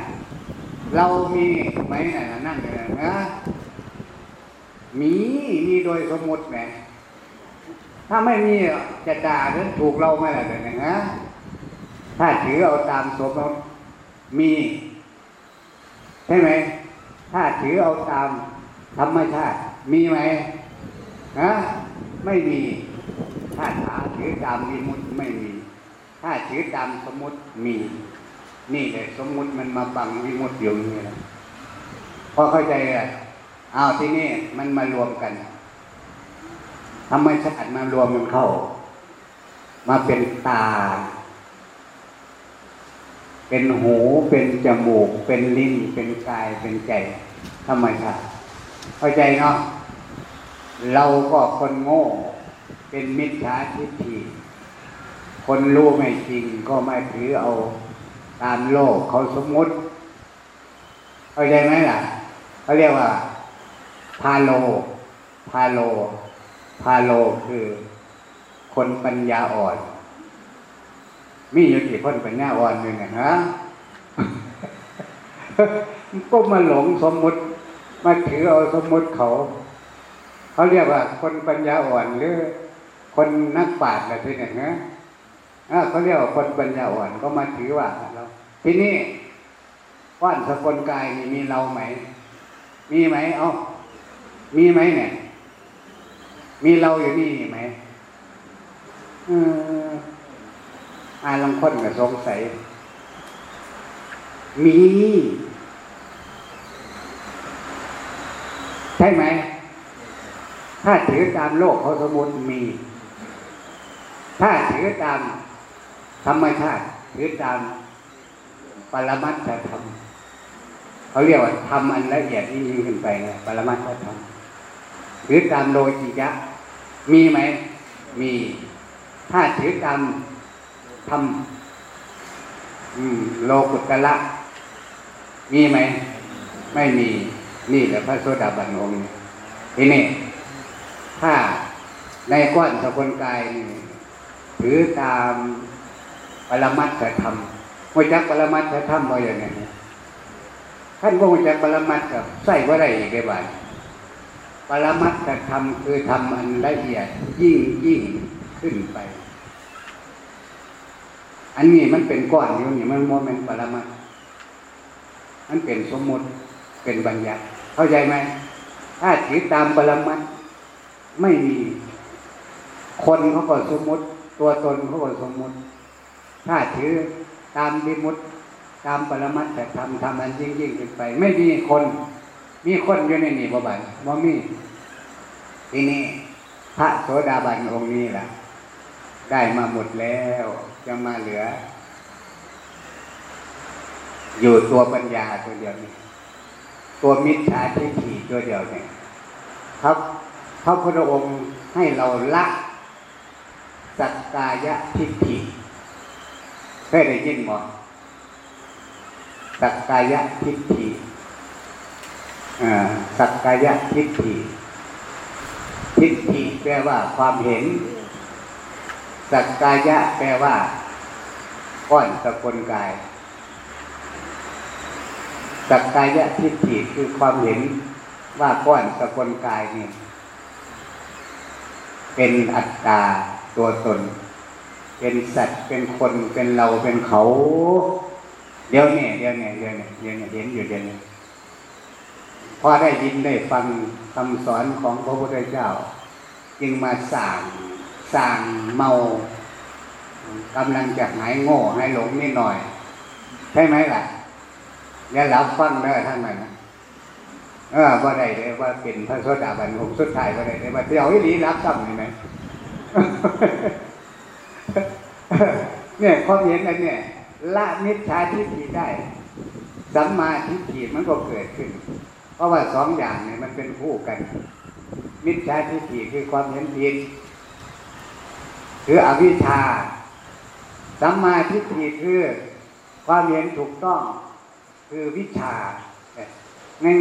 เรามีไหมน่ะนั่งอยู่นะนะมีมีโดยสมมุติแหมถ้าไม่มีจะด่าหรือถูกเราไหมล่ะเดี๋ยวนี้นะถ้าถือเอาตามสมมติมีใช่ไหมถ้าถือเอาตามธรรมชาติ มีไหมฮะไม่มี ถ้าถาถือตามวิมุตไม่มี ถ้าถือตามสมมติมี นี่เลยสมมุติมันมาบังวิมุตติอยู่นี่แหละพอเข้าใจอะอ้าวที่นี่มันมารวมกันธรรมชาติมารวมมันเข้า มาเป็นตา เป็นหูเป็นจมูก เป็นลิ้น เป็นกายเป็นใจธรรมชาติเข้าใจเนาะเราก็คนโง่ เป็นมิจฉาทิฏฐิ คนรู้ไม่จริงก็ไม่ถือเอาตามโลกเขาสมมุติเข้าใจไหมล่ะเขาเรียกว่า พาโล พาโล พาโลคือ คนปัญญาอ่อน มีอยู่ที่คนปัญญาอ่อนนี่นะฮะก็มาหลงสมมุติ มาถือเอาสมมุติเขา เขาเรียกว่า คนปัญญาอ่อนหรือ คนนักปราชญ์อะไรที่เนี่ยนะ เขาเรียกว่าคนปัญญาอ่อนก็มาถือว่าเราทีนี้ว่านสกลกายนี่มีเราไหม มีไหม เอ้ามีไหมเนี่ย มีเราอยู่นี่ไหมอออาลังคนก็สงสัย มี ใช่ไหม ถ้าถือตามโลกเขาสมมติมี ถ้าถือตาม ธรรมชาติถือตามปรมัตถธรรมเขาเรียกว่าทำอันละเอียดยิ่งขึ้นไปไงปรมัตถธรรมถือตามโลจิยะ มีไหม มีถ้าถือตามธรรมโลกุตละ มีไหม ไม่มีนี่แหละพระโสดาบันองค์ทีนี้ถ้าในก้อนสกุลกายถือตาม ปรมัตถธรรมหัวจักปรมัตถธรรมบ่อย่างนี้ท่านก็หัวจักปรมัตถกับใส่ว่าได้อีกได้บ้างปรมัตถธรรมคือทำอันละเอียดยิ่งยิ่งขึ้นไป อันนี้มันเป็นก้อนอยู่นี่มันโมเมนต์ปรมัตถ์มันเป็นสมมติเป็นบัญญัติเข้าใจไหมถ้าถือตามปรมัตถ์ไม่มี คนเขาก็สมมติ ตัวตนเขาก็สมมติ ถ้าถือตามดิมุตตามปรมัตถธรรมทำมันยิ่งยิ่งขึ้นไป ไม่มีคน มีคนอยู่ในนี่บ่บันบ่มีทีนี้พระโสดาบันองค์นี้ล่ะ ได้มาหมดแล้วจะมาเหลือ อยู่ตัวปัญญาตัวเดียวนี้ตัวมิจฉาทิฏฐิตัวเดียวเนี่ยครับพระพุทธองค์ให้เราละสักกายทิฏฐิ เคยได้ยินบ่สักกายทิฏฐิอ่าสักกายทิฏฐิ ทิฏฐิแปลว่าความเห็น สักกายะแปลว่าก้อนสกุลกาย สักกายะทิฏฐิคือความเห็นว่าก้อนสกุลกายนี่เป็นอัตตาตัวตน เป็นสัตว์เป็นคนเป็นเราเป็นเขา เดี๋ยวนี้เดี๋ยวนี้เดี๋ยวนี้เดี๋ยวนี้เห็นอยู่เดี๋ยวนี้พอได้ยินได้ฟังคำสอนของพระพุทธเจ้า จึงมาสั่งสั่งเมากำลังจะหายโง่หายหลงนิดหน่อย ใช่ไหมล่ะอย่าหลับฟังเด้ท่านนั้นเออว่าได้เลยว่าเป็นพระโสดาบันองค์สุดท้ายว่าได้เลยว่าเที่ยวให้ดีรับซ้ำเห็นไหม เนี่ยความเห็นอันเนี่ยละมิจฉาทิฏฐิได้ สัมมาทิฏฐิมันก็เกิดขึ้น เพราะว่าสองอย่างเนี่ยมันเป็นคู่กัน มิจฉาทิฏฐิคือความเห็นผิดคืออวิชชา สัมมาทิฏฐิคือความเห็นถูกต้อง คือวิชา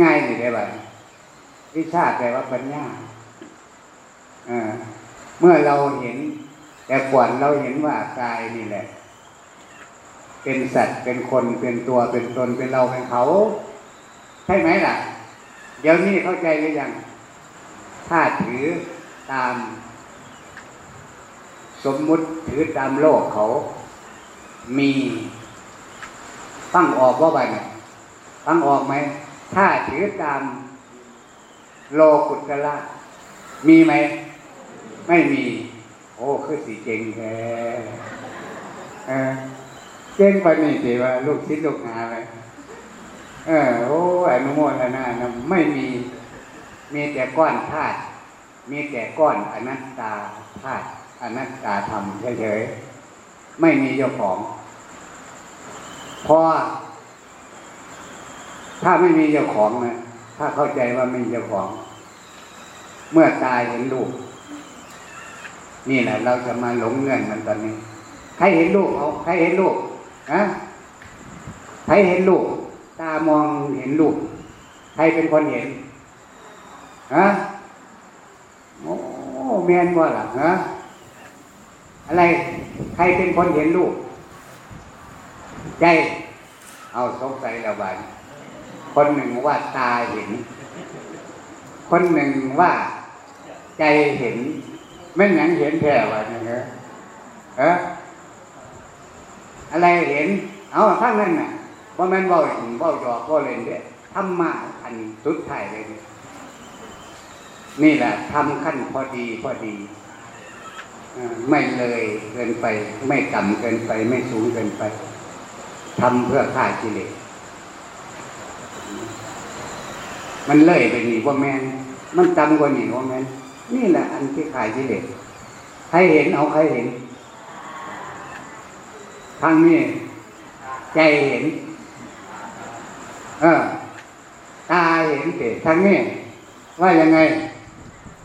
ง่ายๆนี่ได้ไหมวิชาแปลว่าปัญญาเออเมื่อเราเห็น แต่ก่อนเราเห็นว่ากายนี่แหละ เป็นสัตว์เป็นคนเป็นตัวเป็นตนเป็นเราเป็นเขา ใช่ไหมล่ะ เดี๋ยวนี้เข้าใจหรือยังถ้าถือตาม สมมุติถือตามโลกเขา มีตั้งออกว่าไปเนี่ยตั้งออกไหม ถ้าถือตามโลกุตละมีไหม ไม่มี โอ้คือสีเก่งแท้เออเก่งไปนี่สิว่า ลูกศิษย์ลูกหาไปเออโอ้อนุโมทนานะไม่มี มีแต่ก้อนธาตุมีแต่ก้อนอนัตตาธาตุอนัตตาธรรมเฉยๆไม่มีเจ้าของพอถ้าไม่มีเจ้าของนะถ้าเข้าใจว่าไม่มีเจ้าของ เมื่อตายเห็นลูก นี่แหละเราจะมาหลงเงื่อนมันตอนนี้ ใครเห็นลูกเอาใครเห็นลูกนะใครเห็นลูก ตามองเห็นลูก ใครเป็นคนเห็นฮะโอ้แมนว่าล่ะฮะอะไร ใครเป็นคนเห็นลูก ใจ เอาสงสัยแล้วบานคนหนึ่งว่าตาเห็น คนหนึ่งว่าใจเห็น ไม่นหยังเห็นแท้ว่าเนี่ยเหรอเอออะไรเห็น เอาทั้งนั้นน่ะว่าแม่นเว่าเห็นเว่าหยอกเว่าเล่นเด้ธรรมะอันสุดท้ายเลยเนี่ยนี่แหละทำขั้นพอดีพอดีไม่เลยเกินไป ไม่ต่ำเกินไป ไม่สูงเกินไปทำเพื่อฆ่ากิเลสมันเลยไปนี่ว่าแมนมันต่ำกว่านี่ว่าแมน นี่แหละอันที่ขายกิเลสใครเห็นเอาใครเห็น ทางนี้ใจเห็น เออตาเห็นเตะทางนี้ว่ายังไง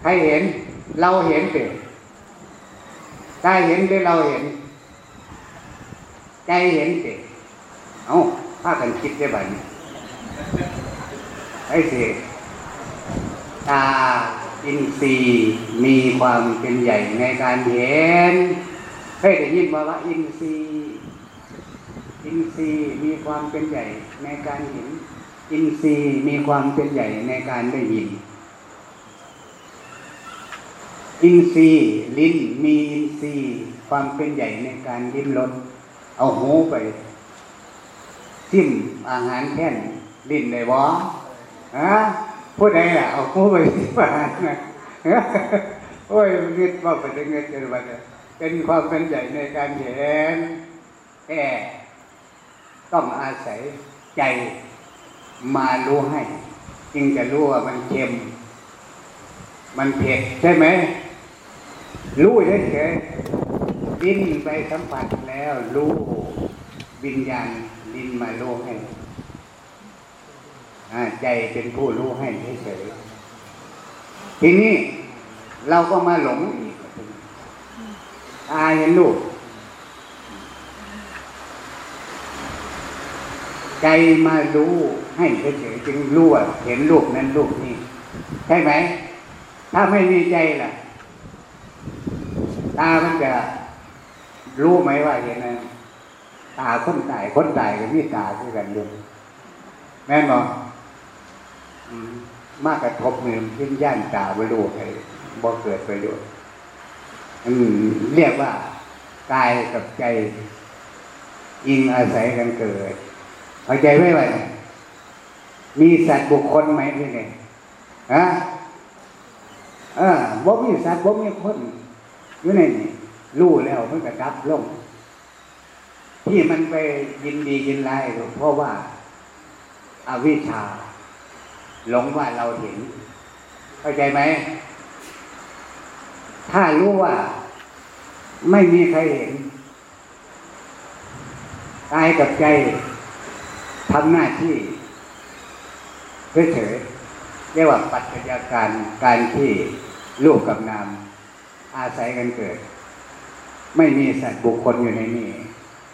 ใครเห็น เราเห็นเตะตาเห็นหรือเราเห็น ใจเห็นเตะเอาพากันคิดได้บ้านี้ไอ้เสิตา อินทรีย์มีความเป็นใหญ่ในการเห็นเคยได้ยินมาว่าอินทรีย์อินทรีย์มีความเป็นใหญ่ในการเห็น อินทรีย์มีความเป็นใหญ่ในการได้ยิน อินทรีย์ลิ้นมีอินทรีย์ความเป็นใหญ่ในการลิ้มรสเอาหูไปจิ้มอาหารแท่นลิ้นได้บ่ฮะ ผู้ใดล่ะเอาหูไปจิ้มอาหารนะโอ้ยเงิดว่าไปได้เงิดเกินไปเลยเป็นความเป็นใหญ่ในการเห็นแค่ต้องอาศัยใจมารู้ให้ จึงจะรู้ว่ามันเค็ม มันเผ็ดใช่ไหมรู้เฉยๆลิ้นไปสัมผัสแล้วรู้วิญญาณลิ้นมารู้ให้ ใจเป็นผู้รู้ให้เฉยๆทีนี้เราก็มาหลงอีกตาเห็นรูปใจมารู้ให้เฉยๆจึงรู้ว่าเห็นรูปนั้นรูปนี้ใช่ไหม ถ้าไม่มีใจล่ะ ตามันจะรู้ไหมว่าเห็นนตาคนตายคนตายกับมีตาคือกันอยู่แม่นบอก มากกระทบมือขึ้นย่านตาไปรู้ใครบ่เกิดประโยชน์อืมเรียกว่ากายกับใจอิงอาศัยกันเกิดเข้าใจไหมว่ามีสัตว์บุคคลไหมที่นี่ฮะเออบ่มีสัตว์บ่มีคนอยู่ในนี่รู้แล้วมันก็ดับลงที่มันไปยินดียินไล่ก็เพราะว่าอาวิชชา หลงว่าเราเห็น เข้าใจไหม ถ้ารู้ว่า ไม่มีใครเห็นกายกับใจทำหน้าที่เฉยๆเรียกว่าปัจจัยการการที่รูปกับนามอาศัยกันเกิด ไม่มีสัตว์บุคคลอยู่ในนี่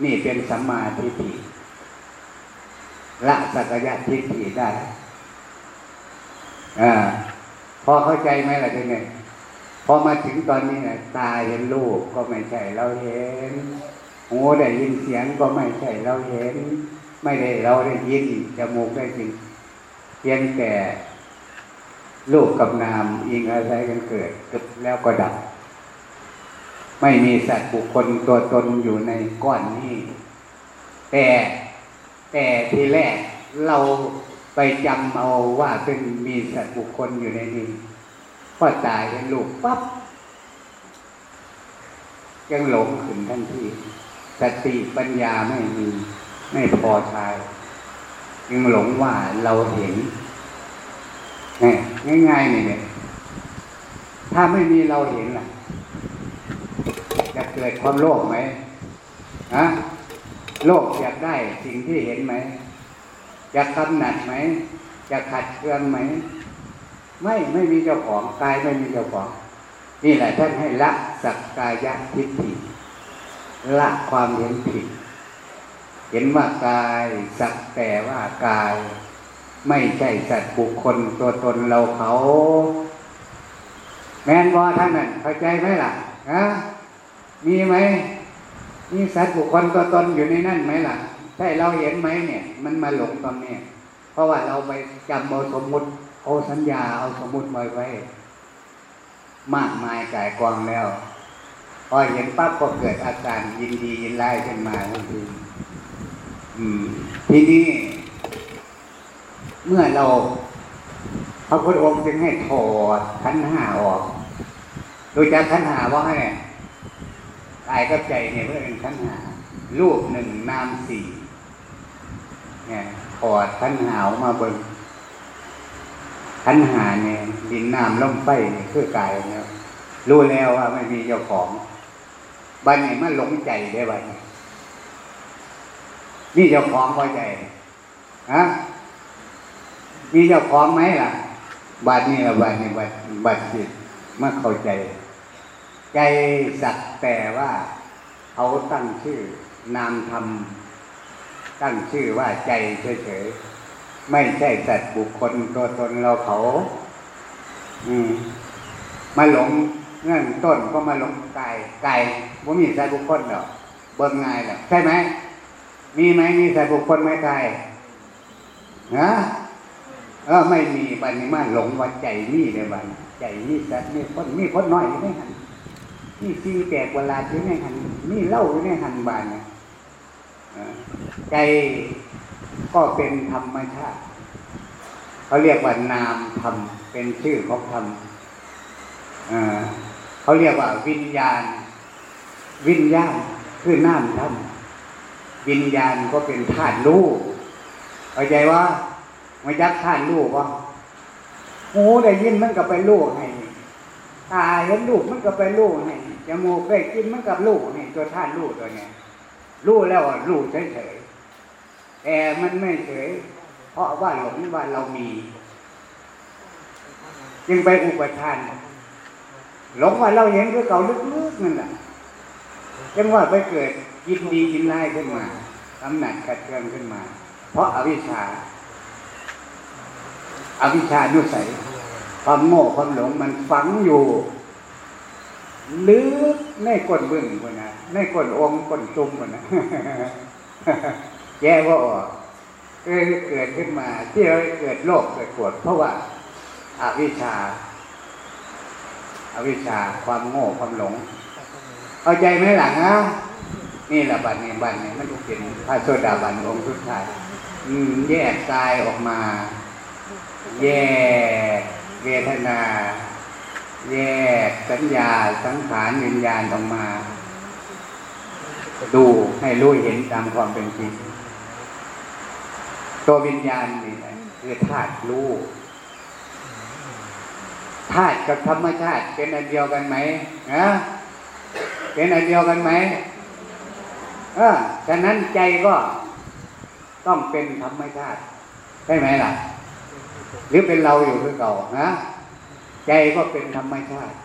นี่เป็นสัมมาทิฏฐิละสักยะทิฏฐิได้ อ่าพอเข้าใจไหมล่ะทีนี้พอมาถึงตอนนี้เนะตาเห็นรูปก็ไม่ใช่เราเห็นหูได้ยินเสียงก็ไม่ใช่เราเห็น ไม่ได้เราได้ยินจมูกได้กลินเพียงแต่รูปกับนามอิงอาศัยกันเกิดแล้วก็ดับ ไม่มีสัตว์บุคคลตัวตนอยู่ในก้อนนี้ แต่แต่ทีแรกเรา ไปจำเอาว่าเป็นมีสัตว์บุคคลอยู่ในนี้พอตายเป็นลูกปั๊บยังหลงขึ้นทันทีสติปัญญาไม่มีไม่พอใช้ยังหลงว่าเราเห็นนี่ง่ายๆนี่เนี่ยถ้าไม่มีเราเห็นล่ะ จะเกิดความโลภไหมฮะโลภอยากได้สิ่งที่เห็นไหม อยากำหนัดไหมอยากขัดเคืองไหม ไม่ไม่มีเจ้าของกายไม่มีเจ้าของ นี่แหละท่านให้ละสักกายทิฏฐิละความเห็นผิด เห็นว่ากายสักแต่ว่ากาย ไม่ใช่สัตว์บุคคลตัวตนเราเขา แมนบอท่านนั่นเข้าใจไหมล่ะฮะมีไหมมีสัตว์บุคคลตัวตนอยู่ในนั่นไหมล่ะ ช่เราเห็นไหมเนี่ย มันมาหลงตรงนี้เพราะว่าเราไปจำเอาสมมุติเอาสัญญาเอาสมมุติไว้ไว้ มากมายกายกองแล้วพอเห็นปั๊บก็เกิดอาการยินดียินไล่ขึ้นมาทันทีทีนี้ เมื่อเราพระพุทธองค์จึงให้ถอดขันห้าออกโดยจากขันหาว่าให้กายกับใจเนี่ยเพื่อเป็นขันห้ารูปหนึ่งนามสี่ เนี่ยถอดขันหาออกมาเบิ่งขันหาเนี่ยดินน้ำลมไฟเนี่ยคือกายเนี่ยรู้แล้วว่าไม่มีเจ้าของบันนี้มันหลงใจได้บัดนี้นี่เจ้าของพอใจฮะมีเจ้าของไหมล่ะบัดนี้ละบัดนี้บัดบัดจิตเมื่อเข้าใจ ใจสักแต่ว่าเขาตั้งชื่อนามธรรม ตั้งชื่อว่าใจเฉยๆไม่ใช่สัตว์บุคคลตัวตนเราเขา อืมมาหลงเงื่อนต้นก็มาหลงกายกายว่ามีสัตว์บุคคลหรอกเบิ่งไง่ายหรอกใช่ไหมมีไหมมีสัตว์บุคคลไหมกายนะเออไม่มีปัญญมาหลงว่าใจนี่เลยบันใจนี่สัตว์นี่คนนี่คนน้อยอยู่ในหันนี่ซีแปลกเวลาอยู่ในหันนี่เล่าอยู่ในหันบานเนี่ย ใจก็เป็นธรรมชาติเขาเรียกว่านามธรรมเป็นชื่อของธรรมเขาเรียกว่าวิญญาณ วิญญาณคือน้ำธรรมวิญญาณก็เป็นธาตุรู้เข้าใจว่ามายักท่านลูกวะหูได้ยินมันก็ไปลูกให้ตาเห็นลูกมันก็ไปลูกให้จมูกได้กินมันกับลูกให้ตัวท่านลูกตัวเนี้ย รู้แล้วว่าลูกเฉยๆแต่มันไม่เฉย เพราะว่าหลงว่าเรามี จึงไปอุปทานหลงว่าเราเห็นคือเก่าลึกๆนั่นแหละจึงว่าไปเกิดยินดียินไล่ขึ้นมาตำหนักกัดเคืองขึ้นมา เพราะอาวิชชาอวิชชานุสัยความโง่ความหลงมันฝังอยู่ ลึกในก้นบึ้งคนนะในก้นองค์ก้นตุ่มคนนะแย่ว่าออกเกิดเกิดขึ้นมา ที่เราเกิดโรคเกิดปวดเพราะว่าอาวิชชาอาวิชชาความโง่ความหลง เอาใจไหมหลังนะนี่แหละบัตรนี้บัตรนี้มันเป็นพระโสดาบันองค์สุดท้ายอืม แยกกายออกมา แยกเวทนา แยกสัญญาสังขารวิญญาณออกมา ดูให้รู้เห็นตามความเป็นจริง ตัววิญญาณนี่คือธาตุรู้ธาตุกับธรรมชาติ เป็นอันเดียวกันไหมนะเป็นอันเดียวกันไหมเออฉะนั้นใจก็ต้องเป็นธรรมชาติใช่ไหมล่ะ หรือเป็นเราอยู่หรือเก่านะ ใจก็เป็นธรรมชาติ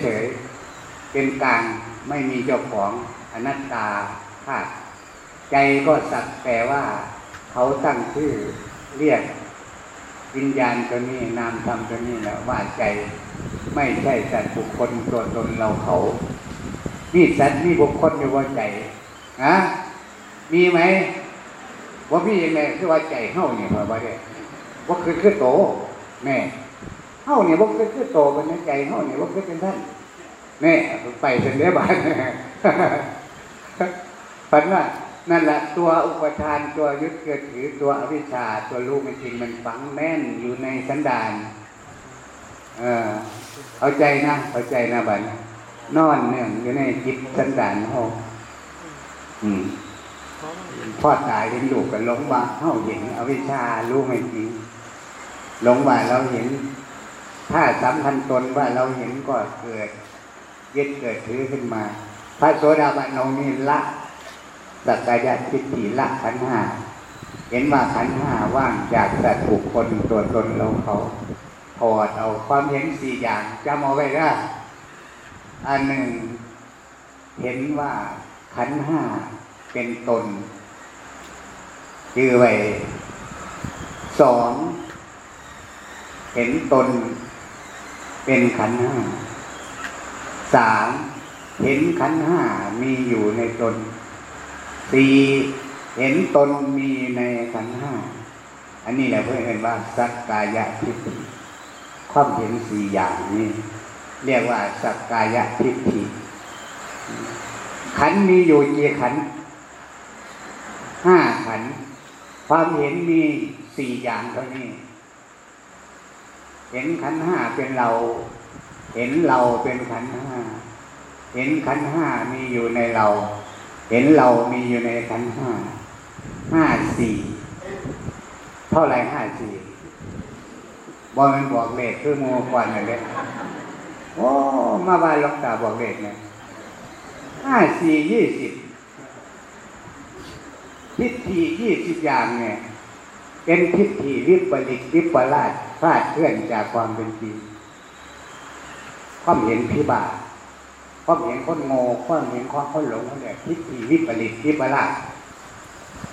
เฉยๆเป็นกลางไม่มีเจ้าของอนัตตาธาตุใจก็สักแต่ว่าเขาตั้งชื่อเรียกวิญญาณตัวนี้นามธรรมตัวนี้แหละว่าใจไม่ใช่สัตว์บุคคลตัวตนเราเขานี่สัตว์นี่บุคคลอยู่ว่าใจนะมีไหมว่าพี่ยังไงคือว่าใจเข้าเนี่ยพอว่าได้ว่าคือคือโตแม่ เฮาเนี่ยว่าคือคือโตเป็นในใจเฮาเนี่ยว่าคือเป็นท่านแม่ไปเป็นเรียบานปัญว่านั่นแหละตัวอุปทานตัวยึดเกิดถือตัวอวิชชาตัวรู้มันจริงมันฝังแน่นอยู่ในสันดานเออเอาใจนะเอาใจนะบัดนนอนเนื่องอยู่ในจิตสันดานเฮาอืมพ่อตายเห็นลูกก็หลงว่าเฮาเห็นอวิชชารู้ไม่จริงหลงว่าเราเห็น ถ้าสำคัญตนว่าเราเห็นก็เกิดยึดเกิดถือขึ้นมา พระโสดาบันองนี้ละสักกายทิฏฐิละขันห้าเห็นว่าขันห้าว่างจากสัตว์บุคคลตัวตนเราเขาถอดเอาความเห็นสี่อย่างจำเอาไว้นะอันหนึ่ง เห็นว่าขันห้าเป็นตนชื่อไว้สอง เห็นตน เป็นขันห้าสามเห็นขันห้ามีอยู่ในตนสี่เห็นตนมีในขันห้าอันนี้แหละเพื่อนเห็นว่าสักกายะทิฏฐิความเห็นสี่อย่างนี้เรียกว่าสักกายะทิฏฐิขันมีอยู่กี่ขันห้าขัน ความเห็นมีสี่อย่างเท่านี้ เห็นขันห้าเป็นเรา เห็นเราเป็นขันห้า เห็นขันห้ามีอยู่ในเรา เห็นเรามีอยู่ในขันห้า ห้าสี่เท่าไหรห้าสี่บอมันบอกเลขคือโมควันอะไรโอ้มาบ้านหลวงตาบอกเลขเนี่ยห้าสี่ยี่สิบทิฏฐิยี่สิบอย่างเนี่ย เป็นทิฏฐิวิปริตวิปลาส คลาดเคลื่อนจากความเป็นจริงความเห็นพิบัติความเห็นคนโง่ความเห็นความคนหลงเนั่นแหละทิฏฐิวิปริตวิปลาส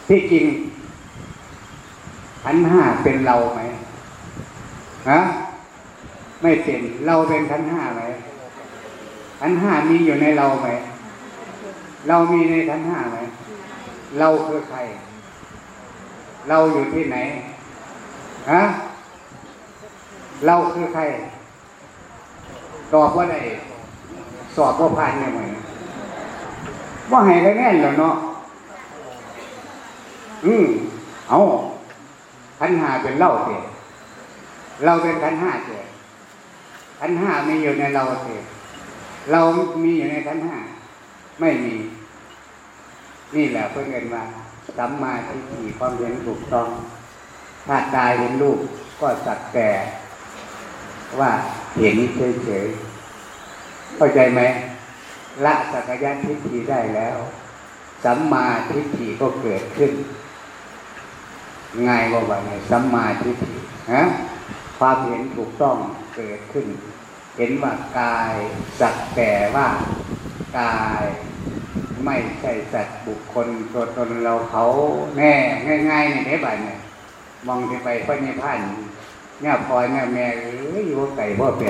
ที่จริงขันห้าเป็นเราไหมฮะไม่เป็นเราเป็นขันห้าไหมขันห้ามีอยู่ในเราไหมเรามีในขันห้าไหมเราคือใคร เราอยู่ที่ไหนฮะ เราคือใคร ตอบว่าได้สอบว่าผ่านยังไงว่าให้ได้แน่นแล้วเนาะ อืมเอาขันหาเป็นเล่าเถอะเราเป็นขันห้าเถอะขันห้ามีอยู่ในเราเถอะเรามีอยู่ในขันห้า ไม่มี นี่แหละเพื่อนเงินว่าสัมมาทิฏฐิความเห็นถูกต้อง ถ้าตายเห็นรูปก็สักแต่ ว่าเห็นเฉยๆเข้าใจไหมละสักยะทิฏฐิได้แล้วสัมมาทิฏฐิก็เกิดขึ้น ง่ายกว่าไงสัมมาทิฏฐิฮะความเห็นถูกต้องเกิดขึ้น เห็นว่ากายสักแต่ว่ากายไม่ใช่สัตว์บุคคลตัวตนเราเขาแน่ง่ายๆในเนี้บ้านเนี่ยมองไปพระนิพพาน เนี่ยพลอยเนี่แม่เอ้ยอยู่ไก่พ่อแปร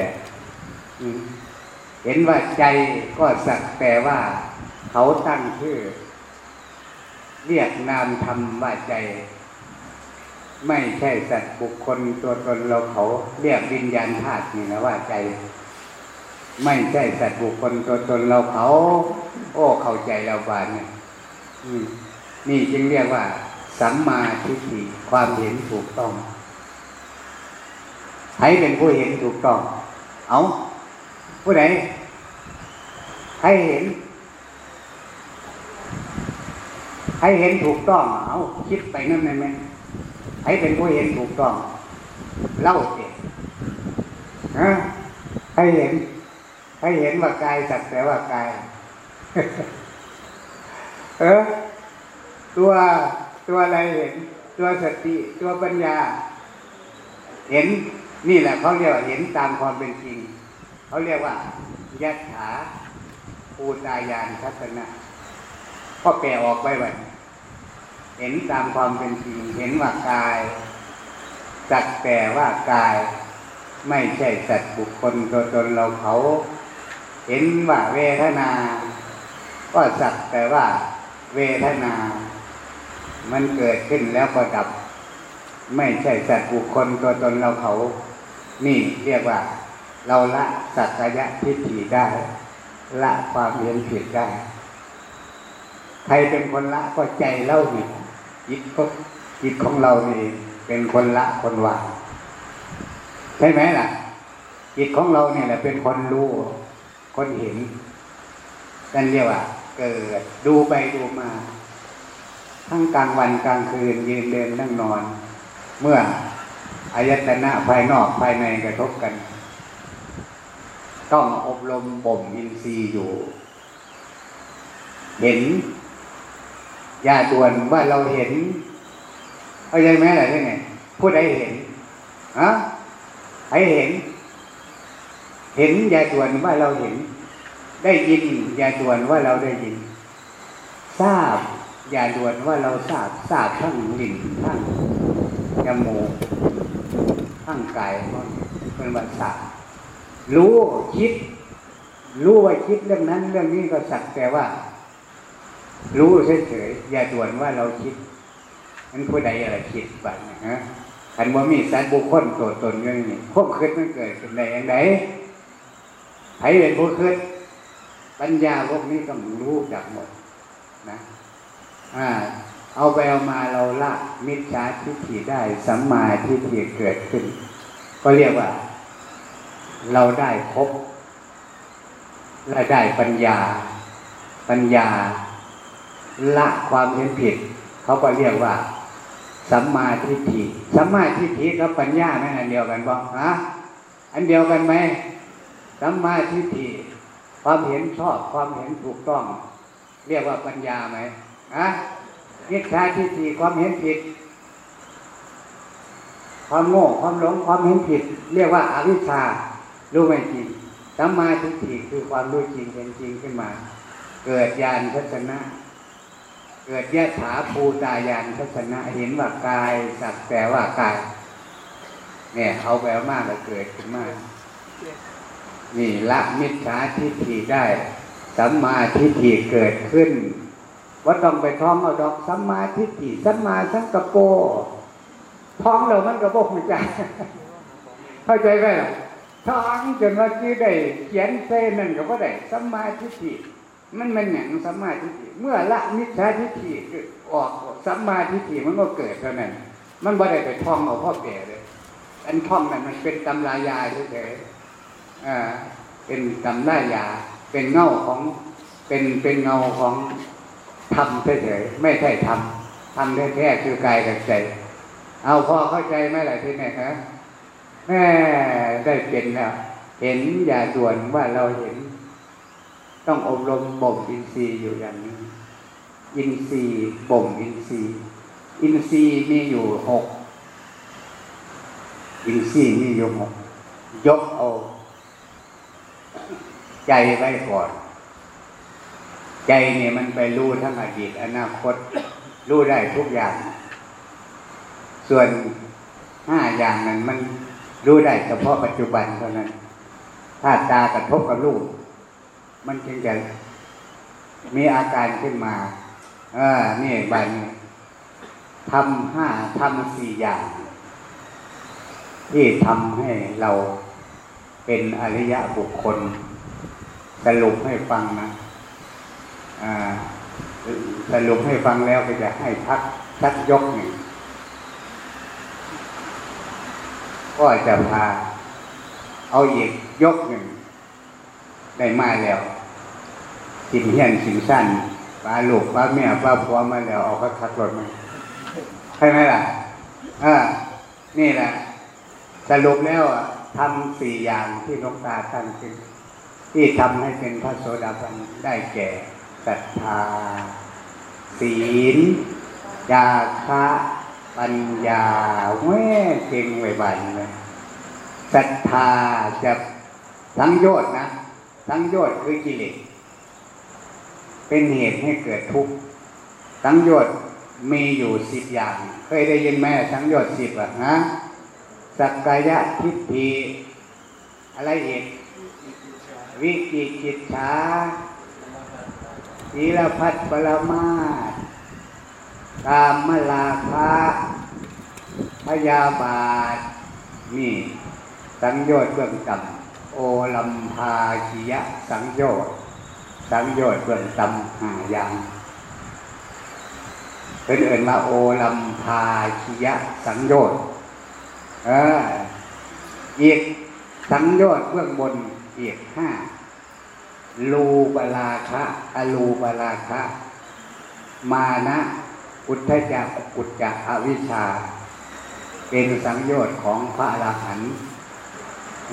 เห็นว่าใจก็สักแต่ว่า เขาตั้งชื่อ เรียกนามธรรมว่าใจ ไม่ใช่สัตว์บุคคลตัวตนเราเขาเรียกวิญญาณธาตุนี่นะว่าใจ ไม่ใช่สัตว์บุคคลตัวตนเราเขา โอ้เข้าใจเราบานเนี่ยนี่จึงเรียกว่า สัมมาทิฏฐิความเห็นถูกต้อง ใครเป็นผู้เห็นถูกต้อง เอาผู้ใดใครเห็นใครเห็นถูกต้อง เอาคิดไปนั่นได้ไหมใครเป็นผู้เห็นถูกต้อง เล่าสิฮะใครเห็นใครเห็นว่ากายสักแต่ว่ากาย เออตัวตัวอะไรเห็น ตัวสติ ตัวปัญญา เห็น นี่แหละเขาเรียกว่าเห็นตามความเป็นจริง เขาเรียกว่ายัตถาปูตายานทัศนะก็แปลออกไปแบบเห็นตามความเป็นจริง เห็นว่ากายสักแต่ว่ากายไม่ใช่สัตว์บุคคลตัวตนเราเขา เห็นว่าเวทนา ก็สักแต่ว่าเวทนา มันเกิดขึ้นแล้วก็ดับ ไม่ใช่สัตว์บุคคลตัวตนเราเขา นี่เรียกว่า เราละสักยะทิฏฐิได้ ละความเห็นผิดได้ ใครเป็นคนละก็ใจเล่าหิจิตก็จิตของเรานี่เป็นคนละคนวางใช่ไหมล่ะ จิตของเราเนี่ยแหละเป็นคนรู้ คนเห็นนั่นเรียกว่า เกิดดูไปดูมา ทั้งกลางวันกลางคืนยืนเดินนั่งนอน เมื่อ อายตนะภายนอกภายในกระทบกัน ต้องอบรมบ่มอินทรีย์อยู่ เห็นยาด่วนว่าเราเห็นเข้าใจไหมล่ะที่ไงพูดใดเห็นฮะใครเห็น เห็นยาด่วนว่าเราเห็น ได้ยินยาด่วนว่าเราได้ยิน ทราบยาด่วนว่าเราทราบทราบทั้งหลิ้นทั้งจมูก ทั้งกายเป็นวันทรารู้คิด รู้ว่าคิดเรื่องนั้น เรื่องนี้ก็สักแต่ว่า รู้เฉยๆอย่าด่วนว่าเราคิดนั้นผู้ใดอะไรคิดบ้างนะฮะอันว่ามีสัตว์บุคคลตัวตนอย่างนี้พวกคิดมันเกิดขึ้นได้อย่างไรใครเป็นผู้คิดปัญญาพวกนี้ต้องรู้จักหมดนะอ่า เอาไปเอามาเราละมิจฉาทิฏฐิได้สัมมาทิฏฐิเกิดขึ้น ก็เรียกว่า เราได้ครบและได้ปัญญา ปัญญา ละความเห็นผิด เขาก็เรียกว่า สัมมาทิฏฐิสัมมาทิฏฐิกับปัญญาไม่อันเดียวกันบ้างฮะอันเดียวกันไหมสัมมาทิฏฐิความเห็นชอบความเห็นถูกต้อง เรียกว่าปัญญาไหมฮะ มิจฉาทิฏฐิความเห็นผิด ความโง่ความหลงความเห็นผิด เรียกว่าอาวิชชารู้ไม่จริงสัมมาทิฏฐิคือความรู้จริงเห็นจริงขึ้นมา เกิดญาณทัศนะเกิดยะถาภูตายานทัศนะเห็นว่ากายสักแต่ว่ากาย เนี่ยเอาแปลมากก็เกิดขึ้นมานี่ละมิจฉาทิฏฐิได้สัมมาทิฏฐิเกิดขึ้น ว่าต้องไปท้องเอาดอกสัมมาทิฏฐิสัมมาสังกปรท้องเรามันกระโปงใจเข้าใจไหมล่ะท้องจนว่าชื่อได้เขียนเส้นนั่นก็บ่ได้สัมมาทิฏฐิมันมันหนังสัมมาทิฏฐิเมื่อละมิจฉาทิฏฐิออกสัมมาทิฏฐิมันก็เกิดเท่านั้นมันบ่ได้ไปท่องเอาพ่อแก่เลยอันท่องนั้นมันเป็นตำรายาเฉยๆอ่าเป็นตำรายา เป็นเงาของเป็นเป็นเงาของ ธรรมเฉยๆไม่ใช่ธรรมธรรมแท้ๆคือกายกับใจ เอาพอเข้าใจไหมล่ะที่นี่ครับแม่ได้เป็นแล้วเห็นอย่าด่วนว่าเราเห็น ต้องอบรมบ่มอินทรีย์อยู่อย่างนี้ อินทรีย์บ่มอินทรีย์อินทรีย์มีอยู่หกอินทรีย์มีอยู่หกยกเอา ใจไว้ก่อน ใจเนี่ยมันไปรู้ทั้งอดีตอนาคต รู้ได้ทุกอย่าง ส่วนห้าอย่างนั้นมันรู้ได้เฉพาะปัจจุบันเท่านั้น ถ้าตากระทบกับรูป มันจึงจะมีอาการขึ้นมา เออนี่บันทำห้าทำสี่อย่าง ที่ทำให้เราเป็นอริยะบุคคล สรุปให้ฟังนะ สรุปให้ฟังแล้วก็จะให้พักสักยกหนึ่งก็จะพา เอาอีกยกหนึ่งได้มาแล้วสินเฮียนสินสั้นป้าลูกป้าแม่ป้าผัวมาแล้วเอาก็คัดรถมาใช่ไหมล่ะอ่านี่แหละสรุปแล้วทำสี่อย่างที่หลวงตาท่านขึ้นที่ทำให้เป็นพระโสดาบันได้แก่ ศรัทธา ศีลจาคะปัญญาแม่เก่งไว้บันเลยศรัทธาจะสังโยชน์นะสังโยชน์คือกิเลสเป็นเหตุให้เกิดทุกข์สังโยชน์มีอยู่สิบอย่าง เคยได้ยินไหมสังโยชน์สิบอะฮะสักกายะทิฏฐิอะไรอีกวิจิกิจฉา ศีลพัฒปรมาสกามมลาภะพยาบาท นี่สังโยชน์เบื้องต่ำโอลัมพาชิยะสังโยชน์สังโยชน์เบื้องต่ำห้าอย่างเป็นเอื่นมาโอลัมพาชิยะสังโยชน์เอออีกสังโยชน์เบื้องบนอีกห้า ลูบลาคะอลูบลาคะ มานะอุทธจักกุจจะอวิชชา เป็นสังโยชน์ของพระอรหันต์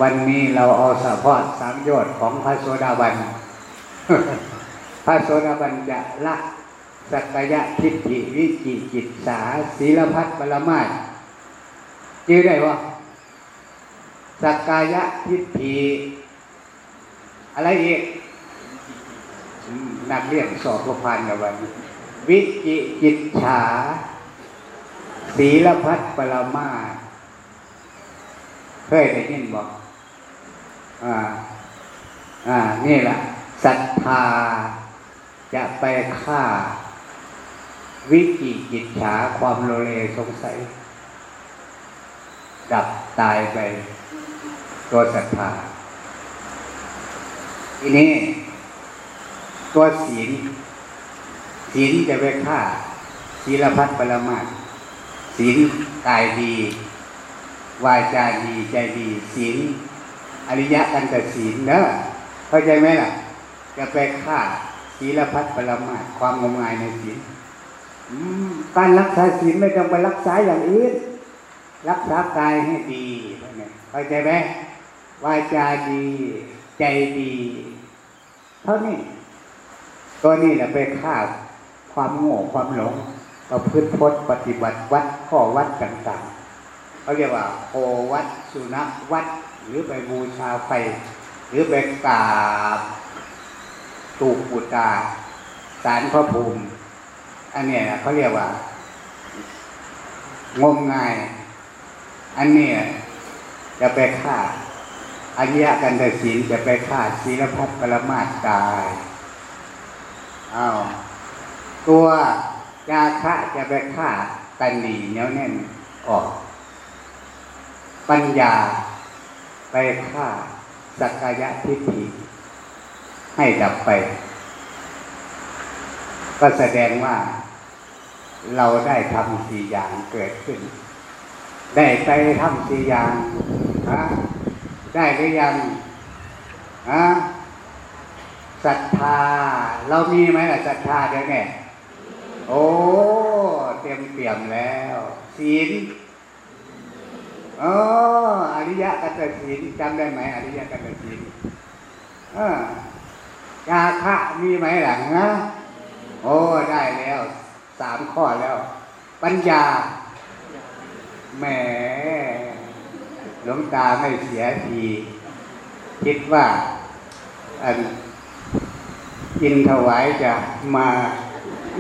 วันนี้เราเอาสะพอดสังโยชน์ของพระโสดาบัน พระโสดาบันจะละสักยะทิฏฐิวิจิกิจสาศีลพัฒปรมาสชื่อได้ว่าสักกายะทิฏฐิอะไรอีก นักเรียนสอบพันธ์กับวันนี้วิจิกิจฉาศีลพัฒปรมาเคยได้ยินบอกอ่า อ่า นี่แหละศรัทธาจะไปฆ่า วิจิกิจฉาความโลเลสงสัย ดับตายไปตัวศรัทธาทีนี้ ตัวศีลศีลจะไปฆ่าศีลพัฒปรมาตศีลกายดี วาจาดีใจดีศีลอริยะกันแต่ศีลเนอะเข้าใจไหมล่ะ จะไปฆ่าศีลพัฒปรมาตความงมงายในศีลการรักษาศีลไม่ต้องไปรักษาอย่างอื่นรักษากายให้ดีเข้าใจไหมวาจาดี ใจดี เท่านี้ ตัวนี้แหละไปฆ่าความโง่ความหลงประพฤติพจน์ปฏิบัติวัดข้อวัดต่างๆเขาเรียกว่าโอวัดสุนัขวัด หรือไปบูชาไฟ หรือไปกราบตูปูตาสารพระภูมิ อันนี้เขาเรียกว่า งมงาย อันนี้จะไปฆ่าอริยกันตศีลจะไปฆ่าศีลพัฒปรมาตตาย อ้าวตัวจาคะจะไปฆ่าตันหนีเนี้ยแน่นออก ปัญญาไปฆ่าสักกายทิฏฐิให้ดับไป ก็แสดงว่าเราได้ทำสี่อย่างเกิดขึ้น ได้ไปทำสี่อย่างฮะได้หรือยังฮะ ศรัทธา เรามีไหมล่ะศรัทธาเดี๋ยวนี้โอ้เตรียมเตรียมแล้ว ศีลอ๋ออริยกันตศีลจำได้ไหมอริยกันตศีลเออยาคะมีไหมหลังนะโอ้ได้แล้วสามข้อแล้ว ปัญญาแหมหลวงตาไม่เสียที คิดว่าอัน อินถวายจะมา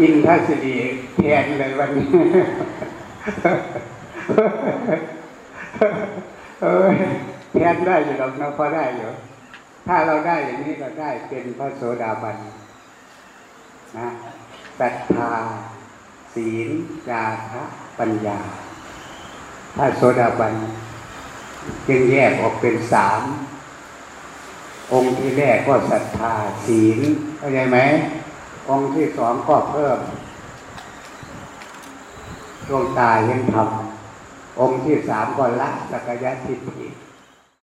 อินทัศดีแทนเลยวันนี้เอ้ยแทนได้อยู่หรอกนะพอได้อยู่ ถ้าเราได้อย่างนี้ก็ได้เป็นพระโสดาบันนะศรัทธา ศีลจาคะปัญญาถ้าโสดาบัน จึงแยกออกเป็นสาม องค์ที่แรกก็ศรัทธาศีลเข้าใจไหมองค์ที่สองก็เพิ่มดวงตาเห็นธรรมองค์ที่สามก็ละสักยะทิฏฐิ